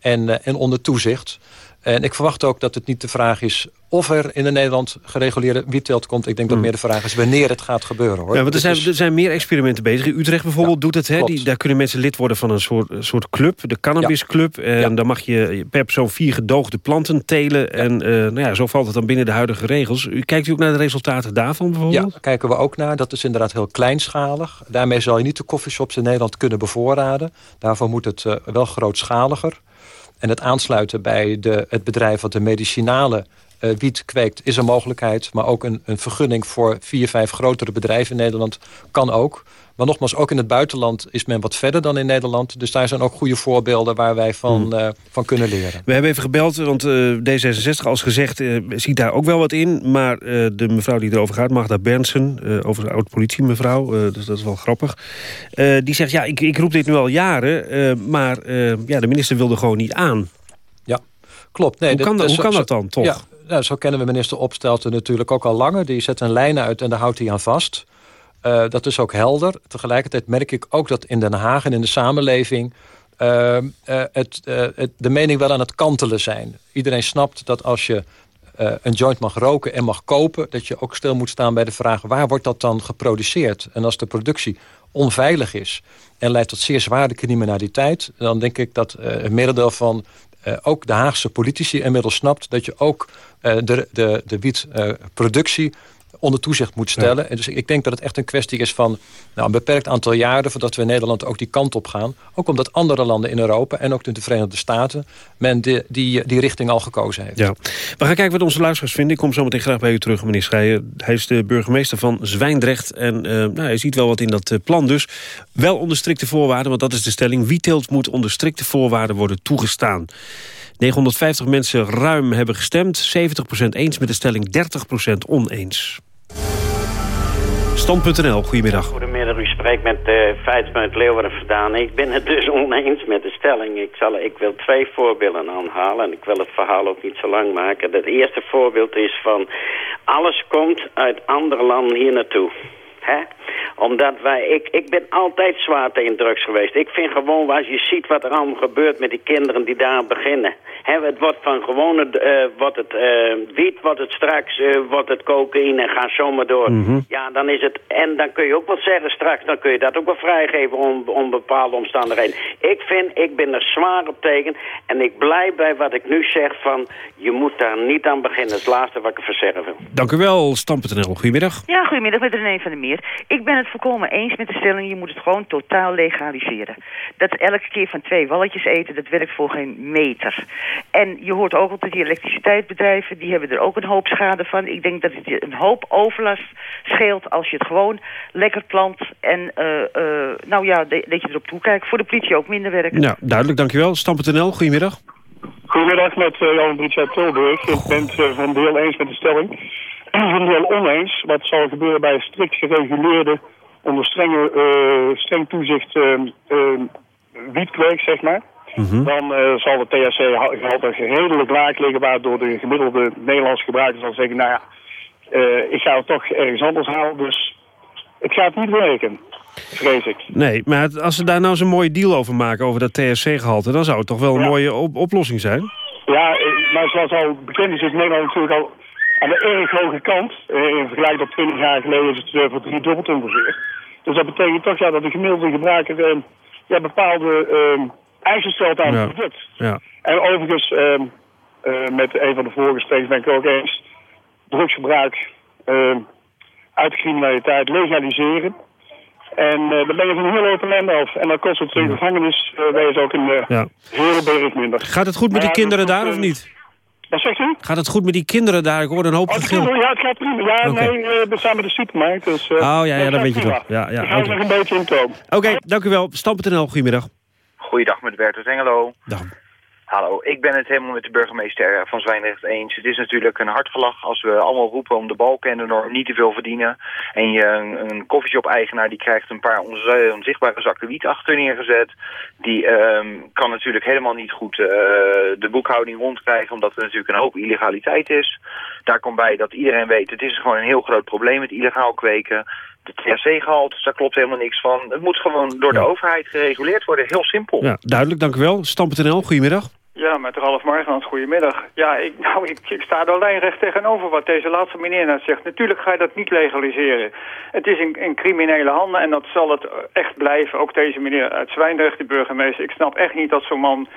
[SPEAKER 27] en, en onder toezicht. En ik verwacht ook dat het niet de vraag is of er in Nederland gereguleerde wietteelt komt. Ik denk dat hmm. meer de vraag is wanneer het gaat gebeuren. Hoor.
[SPEAKER 2] Ja, want er zijn, er zijn meer experimenten bezig. Utrecht bijvoorbeeld doet het. Hè? Die, daar kunnen mensen lid worden van een soort, soort club. De cannabisclub. En ja. dan mag je per persoon vier gedoogde planten telen. En uh, nou ja, zo valt het dan binnen de huidige regels. U, kijkt u ook naar de resultaten daarvan bijvoorbeeld?
[SPEAKER 27] Ja, daar kijken we ook naar. Dat is inderdaad heel kleinschalig. Daarmee zal je niet de coffeeshops in Nederland kunnen bevoorraden. Daarvoor moet het uh, wel grootschaliger. En het aansluiten bij de, het bedrijf wat de medicinale uh, wiet kweekt is een mogelijkheid. Maar ook een, een vergunning voor vier, vijf grotere bedrijven in Nederland kan ook. Maar nogmaals, ook in het buitenland is men wat verder dan in Nederland. Dus daar zijn ook goede voorbeelden waar wij van, uh, van kunnen leren.
[SPEAKER 2] We hebben even gebeld, want uh, D66 als gezegd uh, ziet daar ook wel wat in. Maar de mevrouw die erover gaat, Magda Bernsen, over oud-politie-mevrouw, dus dat is wel grappig. die zegt, ja, ik, ik roep dit nu al jaren, maar ja, de minister wilde gewoon niet aan.
[SPEAKER 27] Ja, klopt. Nee,
[SPEAKER 2] hoe kan, dat, hoe kan dat dan, toch? Ja,
[SPEAKER 27] nou, zo kennen we minister Opstelten natuurlijk ook al langer. Die zet een lijn uit en daar houdt hij aan vast. Uh, dat is ook helder. Tegelijkertijd merk ik ook dat in Den Haag en in de samenleving... Uh, uh, het, het, de mening wel aan het kantelen zijn. Iedereen snapt dat als je een joint mag roken en mag kopen... dat je ook stil moet staan bij de vraag... waar wordt dat dan geproduceerd? En als de productie onveilig is en leidt tot zeer zware criminaliteit... dan denk ik dat het merendeel van ook de Haagse politici inmiddels snapt... dat je ook de, de, de wietproductie onder toezicht moet stellen. En dus ik denk dat het echt een kwestie is van nou, een beperkt aantal jaren... voordat we in Nederland ook die kant op gaan. Ook omdat andere landen in Europa en ook in de Verenigde Staten... men die, die, die richting al gekozen heeft.
[SPEAKER 2] Ja. We gaan kijken wat onze luisteraars vinden. Ik kom zo meteen graag bij u terug, meneer Schreijen. Hij is de burgemeester van Zwijndrecht. En uh, nou, hij ziet wel wat in dat uh, plan dus. Wel onder strikte voorwaarden, want dat is de stelling. Wietteelt moet onder strikte voorwaarden worden toegestaan. 950 mensen ruim hebben gestemd. 70% eens met de stelling, 30% oneens. Stand.nl, goedemiddag.
[SPEAKER 28] Goedemiddag, u spreekt met uh, Feitsmunt Leeuwen vandaan. Ik ben het dus oneens met de stelling. Ik, zal, ik wil twee voorbeelden aanhalen en ik wil het verhaal ook niet zo lang maken. Het eerste voorbeeld is van... alles komt uit andere landen hier naartoe. Hè? Omdat wij, ik, ik ben altijd zwaar tegen drugs geweest. Ik vind gewoon, als je ziet wat er allemaal gebeurt met die kinderen die daar beginnen. Hè, het wordt van gewone, uh, wordt het uh, wiet, wordt het straks, uh, wordt het cocaïne en ga zomaar door. Mm -hmm. Ja, dan is het, en dan kun je ook wel zeggen straks, dan kun je dat ook wel vrijgeven om, om bepaalde omstandigheden. Ik vind, ik ben er zwaar op tegen en ik blijf bij wat ik nu zeg van, je moet daar niet aan beginnen. Dat is het laatste wat ik ervoor zeggen wil.
[SPEAKER 2] Dank u wel, Stam.nl. Goedemiddag.
[SPEAKER 29] Ja, goedemiddag met René van der Meer. Ik ben het volkomen eens met de stelling, je moet het gewoon totaal legaliseren. Dat elke keer van twee walletjes eten, dat werkt voor geen meter. En je hoort ook altijd die elektriciteitsbedrijven, die hebben er ook een hoop schade van. Ik denk dat het een hoop overlast scheelt als je het gewoon lekker plant. En uh, uh, nou ja, dat je erop toekijkt. Voor de politie ook minder werk.
[SPEAKER 2] Ja, duidelijk, dankjewel. Stam.nl, goedemiddag.
[SPEAKER 30] Goedemiddag met uh, Jan uit Tilburg. Ik ben het van deel eens met de stelling. Deel oneens. Wat zal gebeuren bij strikt gereguleerde, onder strenge, streng toezicht wietkweek, zeg maar. Mm -hmm. Dan zal de THC-gehalte redelijk laag liggen... waardoor de gemiddelde Nederlandse gebruiker zal zeggen... nou ja, ik ga het toch ergens anders halen, dus het gaat niet werken. Vrees ik.
[SPEAKER 2] Nee, maar als ze daar nou zo'n mooie deal over maken... over dat THC-gehalte... dan zou het toch wel een ja. mooie op oplossing zijn?
[SPEAKER 30] Ja, maar zoals al bekend is... is Nederland natuurlijk al aan de erg hoge kant. in vergelijking tot 20 jaar geleden is het uh, voor drie dubbelt ongeveer. Dus dat betekent toch ja, dat de gemiddelde gebruiker... ja, bepaalde eisen stelt aan het product.
[SPEAKER 2] Ja.
[SPEAKER 30] En overigens, uh, uh, met een van de vorige sprekers ben ik ook eens... drugsgebruik uit de criminaliteit legaliseren. En uh, dan ben je van een hele hoop ellende af. En dan kost het in de gevangenis uh, ook een uh, ja. hele berg minder.
[SPEAKER 2] Gaat het goed met die kinderen daar of niet?
[SPEAKER 30] Wat zegt u?
[SPEAKER 2] Gaat het goed met die kinderen daar? Ik hoor een hoop
[SPEAKER 30] oh. Ja, het gaat prima. Ja, okay. nee, we staan met de supermarkt. Dus,
[SPEAKER 2] oh ja, ja dat weet je toch. Ja, ja,
[SPEAKER 30] okay. nog een beetje in toon.
[SPEAKER 2] Oké, okay, dank u wel. Stam.nl, goedemiddag.
[SPEAKER 31] Goeiedag met Bert uit Engelo.
[SPEAKER 2] Dag.
[SPEAKER 32] Hallo, ik ben het helemaal met de burgemeester van Zwijndrecht eens. Het is natuurlijk een hard gelach als we allemaal roepen om de balken en de norm niet te veel verdienen. En je een, koffieshop-eigenaar die krijgt een paar onzi- onzichtbare zakken wiet achter neergezet. Die ehm, kan natuurlijk helemaal niet goed eh, de boekhouding rondkrijgen, omdat er natuurlijk een hoop illegaliteit is. Daar komt bij dat iedereen weet, het is gewoon een heel groot probleem met illegaal kweken. De THC-gehalte, daar klopt helemaal niks van. Het moet gewoon door de overheid gereguleerd worden, heel simpel.
[SPEAKER 2] Ja, duidelijk, dank u wel. Stam.nl, goedemiddag.
[SPEAKER 33] Ja, met Ralf Margans, goedemiddag. Ja, ik, nou, ik, ik sta er alleen recht tegenover wat deze laatste meneer net zegt. Natuurlijk ga je dat niet legaliseren. Het is in, in criminele handen en dat zal het echt blijven. Ook deze meneer uit Zwijndrecht, de burgemeester. Ik snap echt niet dat zo'n man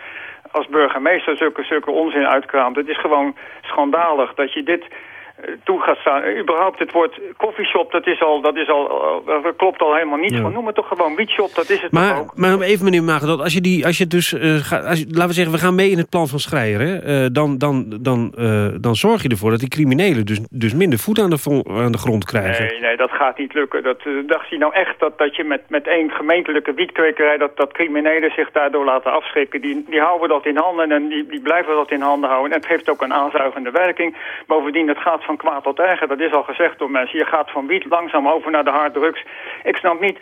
[SPEAKER 33] als burgemeester zulke, zulke onzin uitkraamt. Het is gewoon schandalig dat je dit toe gaat staan. Eh, Überhaupt het woord koffieshop, dat is al, dat is al, eh, dat klopt al helemaal niet.
[SPEAKER 2] Ja.
[SPEAKER 33] Noem het toch gewoon wietshop, dat is het toch
[SPEAKER 2] Maar,
[SPEAKER 33] ook.
[SPEAKER 2] maar even meneer Magendot, als je, die, als je dus, eh, gaat, als je, laten we zeggen, we gaan mee in het plan van Schreier, hè, eh, dan, dan, dan, eh, dan zorg je ervoor dat die criminelen dus, dus minder voet aan de, vo- aan de grond krijgen.
[SPEAKER 33] Nee, nee, dat gaat niet lukken. Dat, eh, dacht je nou echt dat, dat je met, met één gemeentelijke wietkwekerij... Dat, dat criminelen zich daardoor laten afschrikken? Die, die houden dat in handen en die, die blijven dat in handen houden. En het heeft ook een aanzuigende werking. Bovendien, het gaat van kwaad tot erger. Dat is al gezegd door mensen. Je gaat van wiet langzaam over naar de harddrugs. Ik snap niet...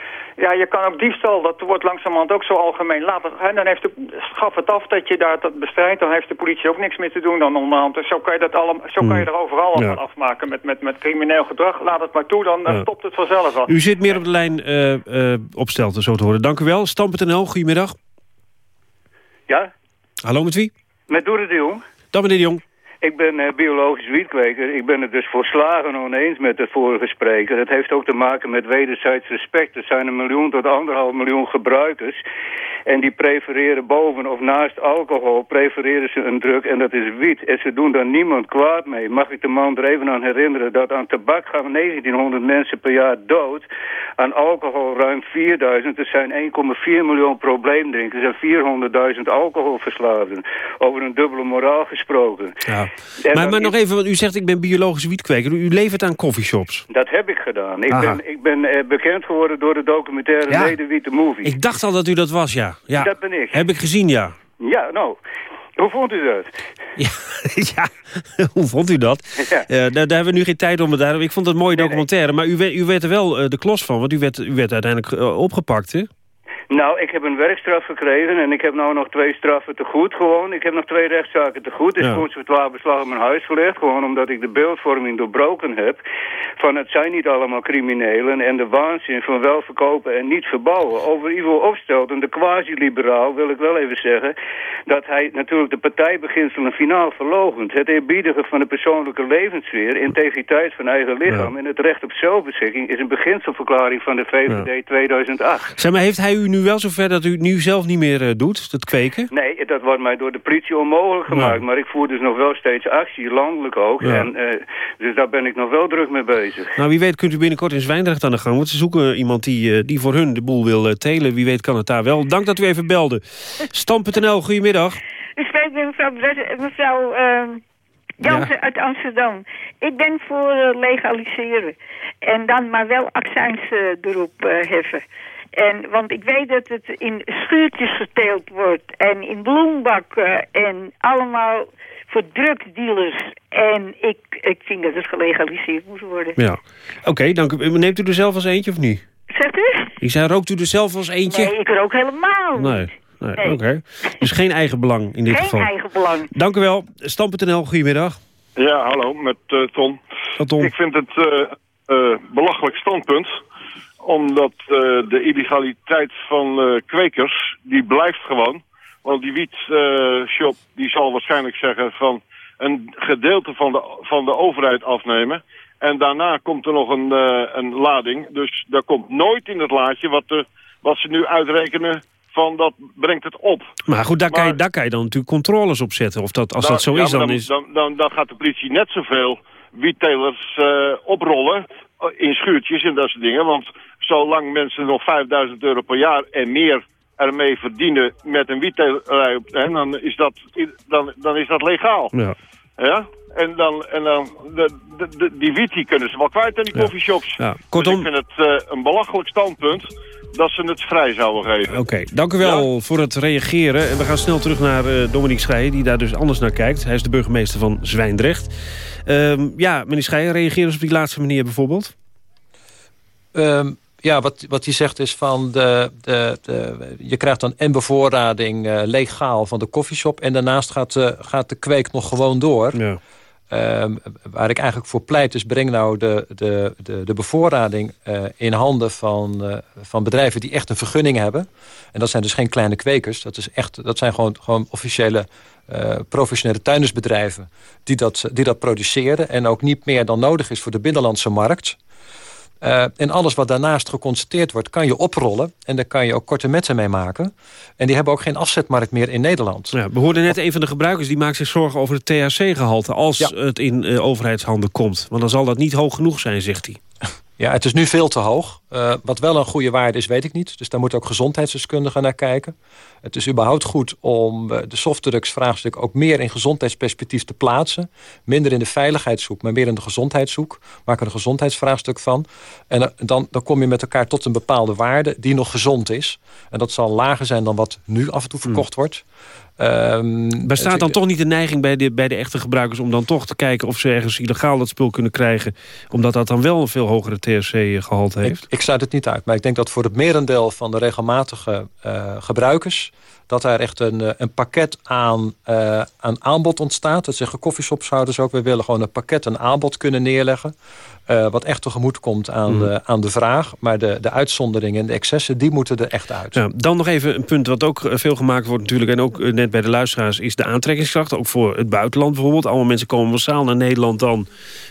[SPEAKER 33] Ja, je kan ook diefstal, dat wordt langzamerhand ook zo algemeen. Laat het, hè, dan heeft de, schaf het af dat je daar dat bestrijdt. Dan heeft de politie ook niks meer te doen dan onderhand. Dus zo kan je, dat allemaal, zo kan je er overal
[SPEAKER 2] Ja.
[SPEAKER 33] allemaal afmaken met, met, met crimineel gedrag. Laat het maar toe, dan
[SPEAKER 2] Ja.
[SPEAKER 33] stopt het vanzelf al.
[SPEAKER 2] U zit meer op de lijn eh eh opstelten, zo te horen. Dank u wel. Stam.nl, goedemiddag.
[SPEAKER 34] Ja,
[SPEAKER 2] Hallo, met wie?
[SPEAKER 34] met Doere de Jong.
[SPEAKER 2] Dan meneer de Jong.
[SPEAKER 34] Ik ben eh, biologisch wietkweker. Ik ben het dus volslagen oneens met de vorige spreker. Het heeft ook te maken met wederzijds respect. Er zijn een miljoen tot anderhalf miljoen gebruikers. En die prefereren boven of naast alcohol, prefereren ze een druk en dat is wiet. En ze doen daar niemand kwaad mee. Mag ik de man er even aan herinneren dat aan tabak gaan 1900 mensen per jaar dood. Aan alcohol ruim 4000. Er zijn 1,4 miljoen probleemdrinkers en 400.000 alcoholverslaafden. Over een dubbele moraal gesproken.
[SPEAKER 2] Ja. Maar, nog even, want u zegt ik ben biologisch wietkweker. U levert aan coffeeshops.
[SPEAKER 34] Dat heb ik gedaan. Ik
[SPEAKER 2] Aha.
[SPEAKER 34] ben, ik ben eh, bekend geworden door de documentaire
[SPEAKER 2] Ja.
[SPEAKER 34] De Movie.
[SPEAKER 2] Ik dacht al dat u dat was, ja. ja.
[SPEAKER 34] Dat ben ik.
[SPEAKER 2] Heb ik gezien, ja.
[SPEAKER 34] Ja, nou. Hoe vond u dat?
[SPEAKER 2] ja, hoe vond u dat?
[SPEAKER 34] Ja.
[SPEAKER 2] Eh, daar, daar hebben we nu geen tijd om. Daar, ik vond het een mooie documentaire. Maar u, werd- u werd er wel eh, de klos van, want u werd, u werd uiteindelijk opgepakt, hè?
[SPEAKER 34] Nou, ik heb een werkstraf gekregen en ik heb nou nog twee straffen te goed gewoon. Ik heb nog twee rechtszaken te goed. Is
[SPEAKER 2] Ja.
[SPEAKER 34] conservatoire beslag op mijn huis gelegd. Gewoon omdat ik de beeldvorming doorbroken heb. Van het zijn niet allemaal criminelen en de waanzin van wel verkopen en niet verbouwen. Over Ivo Opstelten, de quasi-liberaal, wil ik wel even zeggen... dat hij natuurlijk de partijbeginselen finaal verlogent. Het eerbiedigen van de persoonlijke levenssfeer, integriteit van eigen lichaam... en het recht op zelfbeschikking is een beginselverklaring van de VVD 2008.
[SPEAKER 2] Zeg maar, heeft hij u nu wel zover dat u het nu zelf niet meer eh, doet, dat kweken?
[SPEAKER 34] Nee, dat wordt mij door de politie onmogelijk gemaakt. Maar ik voer dus nog wel steeds actie, landelijk ook.
[SPEAKER 2] Ja.
[SPEAKER 34] En, eh, dus daar ben ik nog wel druk mee bezig.
[SPEAKER 2] Nou, wie weet kunt u binnenkort in Zwijndrecht aan de gang. Want ze zoeken iemand die, eh, die voor hun de boel wil telen. Wie weet kan het daar wel. Dank dat u even belde. Stam.nl, goedemiddag.
[SPEAKER 31] U spreekt met mevrouw, mevrouw ehm, Jansen uit Amsterdam. Ik ben voor legaliseren. En dan maar wel accijns erop heffen. En, want ik weet dat het in schuurtjes geteeld wordt. En in bloembakken. En allemaal voor drugsdealers. En ik, ik vind dat het gelegaliseerd moet worden.
[SPEAKER 2] Ja. Oké, dank u. Neemt u er zelf als eentje of niet?
[SPEAKER 31] Zegt u?
[SPEAKER 2] Ik zei, rookt u er zelf als eentje?
[SPEAKER 31] Nee, ik rook helemaal
[SPEAKER 2] Nee.
[SPEAKER 31] niet.
[SPEAKER 2] nee.
[SPEAKER 31] Nee.
[SPEAKER 2] Oké. Dus geen eigen belang in dit
[SPEAKER 31] Geen
[SPEAKER 2] geval.
[SPEAKER 31] eigen belang.
[SPEAKER 2] Dank u wel. Stam.nl, goedemiddag.
[SPEAKER 35] Ja, hallo, met eh, Ton.
[SPEAKER 2] Tom.
[SPEAKER 35] Ik vind het eh, eh, belachelijk standpunt. Omdat eh, de illegaliteit van eh, kwekers, die blijft gewoon. Want die wietshop, die zal waarschijnlijk zeggen van een gedeelte van de, van de overheid afnemen. En daarna komt er nog een, eh, een lading. Dus daar komt nooit in het laadje wat, de, wat ze nu uitrekenen van dat brengt het op.
[SPEAKER 2] Maar goed, daar, kan je, daar kan je dan natuurlijk controles op zetten. Of dat, als
[SPEAKER 35] Nou,
[SPEAKER 2] dat zo
[SPEAKER 35] ja,
[SPEAKER 2] is, dan
[SPEAKER 35] dan,
[SPEAKER 2] is...
[SPEAKER 35] Dan, dan, dan gaat de politie net zoveel wiettelers eh, oprollen eh, in schuurtjes en dat soort dingen. Want zolang mensen nog 5000 euro per jaar en meer ermee verdienen met een wiettelerij, op- hè, dan, is dat, dan, dan is dat legaal.
[SPEAKER 2] Ja.
[SPEAKER 35] Ja? En dan, en dan de, de, de- die wiet die kunnen ze wel kwijt aan die coffeeshops.
[SPEAKER 2] Ja,
[SPEAKER 35] Dus
[SPEAKER 2] kortom-
[SPEAKER 35] ik vind het eh, een belachelijk standpunt dat ze het vrij zouden geven.
[SPEAKER 2] Oké, dank u wel voor het reageren. En we gaan snel terug naar uh, Dominique Scheijen, die daar dus anders naar kijkt. Hij is de burgemeester van Zwijndrecht. Um, ja, meneer Scheijen, reageer eens op die laatste manier bijvoorbeeld.
[SPEAKER 27] Um, ja, wat, wat hij zegt is van... De, de, de, je krijgt dan en bevoorrading uh, legaal van de koffieshop... en daarnaast gaat, uh, gaat de kweek nog gewoon door... Ja. Um, waar ik eigenlijk voor pleit is breng nou de, de, de, de bevoorrading uh, in handen van, van bedrijven die echt een vergunning hebben. En dat zijn dus geen kleine kwekers. Dat, is echt, dat zijn gewoon, gewoon officiële uh, professionele tuindersbedrijven die dat, die dat produceren. En ook niet meer dan nodig is voor de binnenlandse markt. Uh, en alles wat daarnaast geconstateerd wordt, kan je oprollen. En daar kan je ook korte metten mee maken. En die hebben ook geen afzetmarkt meer in Nederland.
[SPEAKER 2] Ja, we hoorden net een van de gebruikers die maakt zich zorgen over het THC-gehalte... als ja. het in uh, overheidshanden komt. Want dan zal dat niet hoog genoeg zijn, zegt hij.
[SPEAKER 27] Ja, het is nu veel te hoog. Uh, wat wel een goede waarde is, weet ik niet. Dus daar moeten ook gezondheidsdeskundigen naar kijken. Het is überhaupt goed om uh, de softdrugsvraagstuk ook meer in gezondheidsperspectief te plaatsen. Minder in de veiligheidshoek, maar meer in de gezondheidshoek. Maak er een gezondheidsvraagstuk van. En uh, dan, dan kom je met elkaar tot een bepaalde waarde die nog gezond is. En dat zal lager zijn dan wat nu af en toe verkocht hmm. wordt.
[SPEAKER 2] Um, Bestaat dan toch niet de neiging bij de, bij de echte gebruikers... om dan toch te kijken of ze ergens illegaal dat spul kunnen krijgen... omdat dat dan wel een veel hogere THC-gehalte heeft?
[SPEAKER 27] Ik, ik sluit het niet uit, maar ik denk dat voor het merendeel... van de regelmatige uh, gebruikers dat daar echt een, een pakket aan, uh, aan aanbod ontstaat. Dat zeggen koffieshopshouders ook. We willen gewoon een pakket, een aanbod kunnen neerleggen. Uh, wat echt tegemoet komt aan, mm. de, aan de vraag. Maar de, de uitzonderingen en de excessen, die moeten er echt uit.
[SPEAKER 2] Ja, dan nog even een punt wat ook veel gemaakt wordt natuurlijk... en ook net bij de luisteraars, is de aantrekkingskracht. Ook voor het buitenland bijvoorbeeld. Allemaal mensen komen massaal naar Nederland dan...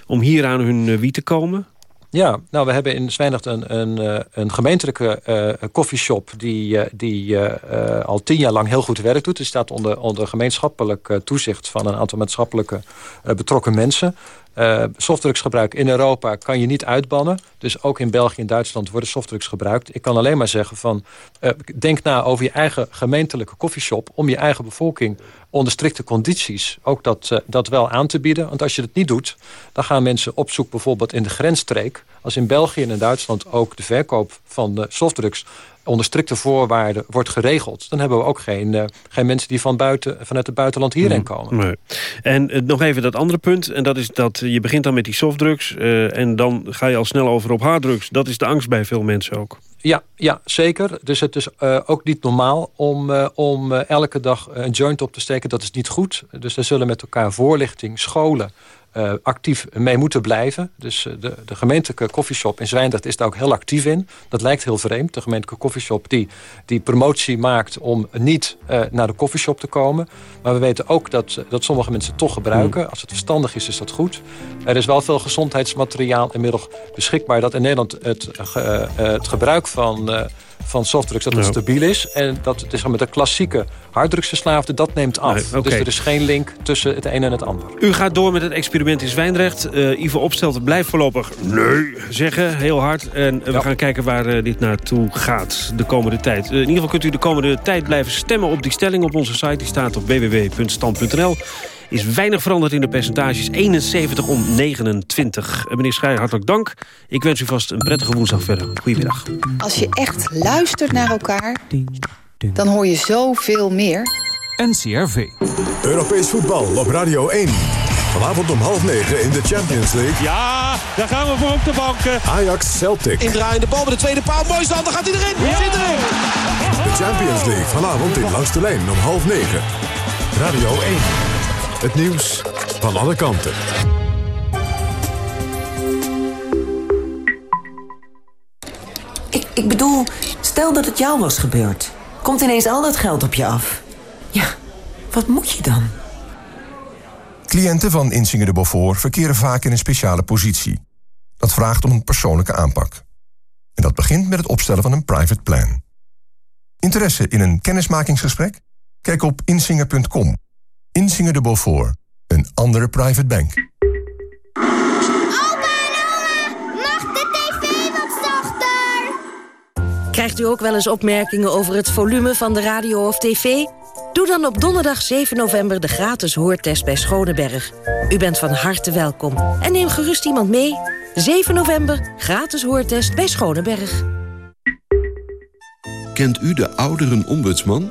[SPEAKER 2] om hier aan hun wiet te komen.
[SPEAKER 27] Ja, nou we hebben in Zwijndrecht een, een, een gemeentelijke uh, koffieshop... die, uh, die al tien jaar lang heel goed werk doet. Die staat onder, onder gemeenschappelijk toezicht van een aantal maatschappelijke betrokken mensen. Uh, softdrugsgebruik in Europa kan je niet uitbannen. Dus ook in België en Duitsland worden softdrugs gebruikt. Ik kan alleen maar zeggen van... Uh, denk na over je eigen gemeentelijke koffieshop... om je eigen bevolking onder strikte condities ook dat, uh, dat wel aan te bieden. Want als je dat niet doet, dan gaan mensen op zoek bijvoorbeeld in de grensstreek. Als in België en in Duitsland ook de verkoop van softdrugs onder strikte voorwaarden wordt geregeld... dan hebben we ook geen, uh, geen mensen die van buiten, vanuit het buitenland hierheen komen.
[SPEAKER 2] Nee. En uh, nog even dat andere punt. En dat is dat je begint dan met die softdrugs... Uh, en dan ga je al snel over op harddrugs. Dat is de angst bij veel mensen ook.
[SPEAKER 27] Ja, ja, zeker. Dus het is uh, ook niet normaal om, uh, om uh, elke dag een joint op te steken. Dat is niet goed. Dus daar zullen met elkaar voorlichting, scholen... Uh, actief mee moeten blijven. Dus uh, de, de gemeentelijke koffieshop in Zwijndrecht is daar ook heel actief in. Dat lijkt heel vreemd. De gemeentelijke koffieshop die, die promotie maakt om niet uh, naar de koffieshop te komen. Maar we weten ook dat, dat sommige mensen het toch gebruiken. Mm. Als het verstandig is, is dat goed. Er is wel veel gezondheidsmateriaal inmiddels beschikbaar... dat in Nederland het, het gebruik van van softdrugs, dat het stabiel is. En dat het is met de klassieke harddrugsverslaafde, dat neemt af. Nee, okay. Dus er is geen link tussen het een en het ander.
[SPEAKER 2] U gaat door met het experiment in Zwijndrecht. Uh, Ivo Opstelten blijft voorlopig nee zeggen, heel hard. En uh, ja. we gaan kijken waar uh, dit naartoe gaat de komende tijd. in ieder geval kunt u de komende tijd blijven stemmen op die stelling op onze site. Die staat op www.stand.nl is weinig veranderd in de percentages. 71 om 29. Meneer Schreier, hartelijk dank. Ik wens u vast een prettige woensdag verder. Goedemiddag.
[SPEAKER 36] Als je echt luistert naar elkaar, dan hoor je zoveel meer.
[SPEAKER 1] NCRV. Europees voetbal op Radio 1. Vanavond om half negen in de Champions League.
[SPEAKER 37] Ja, daar gaan we voor op de banken.
[SPEAKER 1] Ajax Celtic.
[SPEAKER 37] Indraaiende bal bij de tweede paal. Mooi stand, dan gaat hij erin. Ja. Zit erin.
[SPEAKER 1] De Champions League vanavond in Langs de Lijn om half negen. Radio 1. Het nieuws van alle kanten.
[SPEAKER 13] Ik, ik bedoel, stel dat het jou was gebeurd. Komt ineens al dat geld op je af. Ja, wat moet je dan?
[SPEAKER 38] Cliënten van Insinger de Beaufort verkeren vaak in een speciale positie. Dat vraagt om een persoonlijke aanpak. En dat begint met het opstellen van een private plan. Interesse in een kennismakingsgesprek? Kijk op insinger.com Insinger de Beaufort, een andere private bank.
[SPEAKER 39] Opa en oma, mag de tv wat zachter?
[SPEAKER 13] Krijgt u ook wel eens opmerkingen over het volume van de radio of tv? Doe dan op donderdag 7 november de gratis hoortest bij Schoneberg. U bent van harte welkom en neem gerust iemand mee. 7 november, gratis hoortest bij Schoneberg.
[SPEAKER 40] Kent u de ouderenombudsman?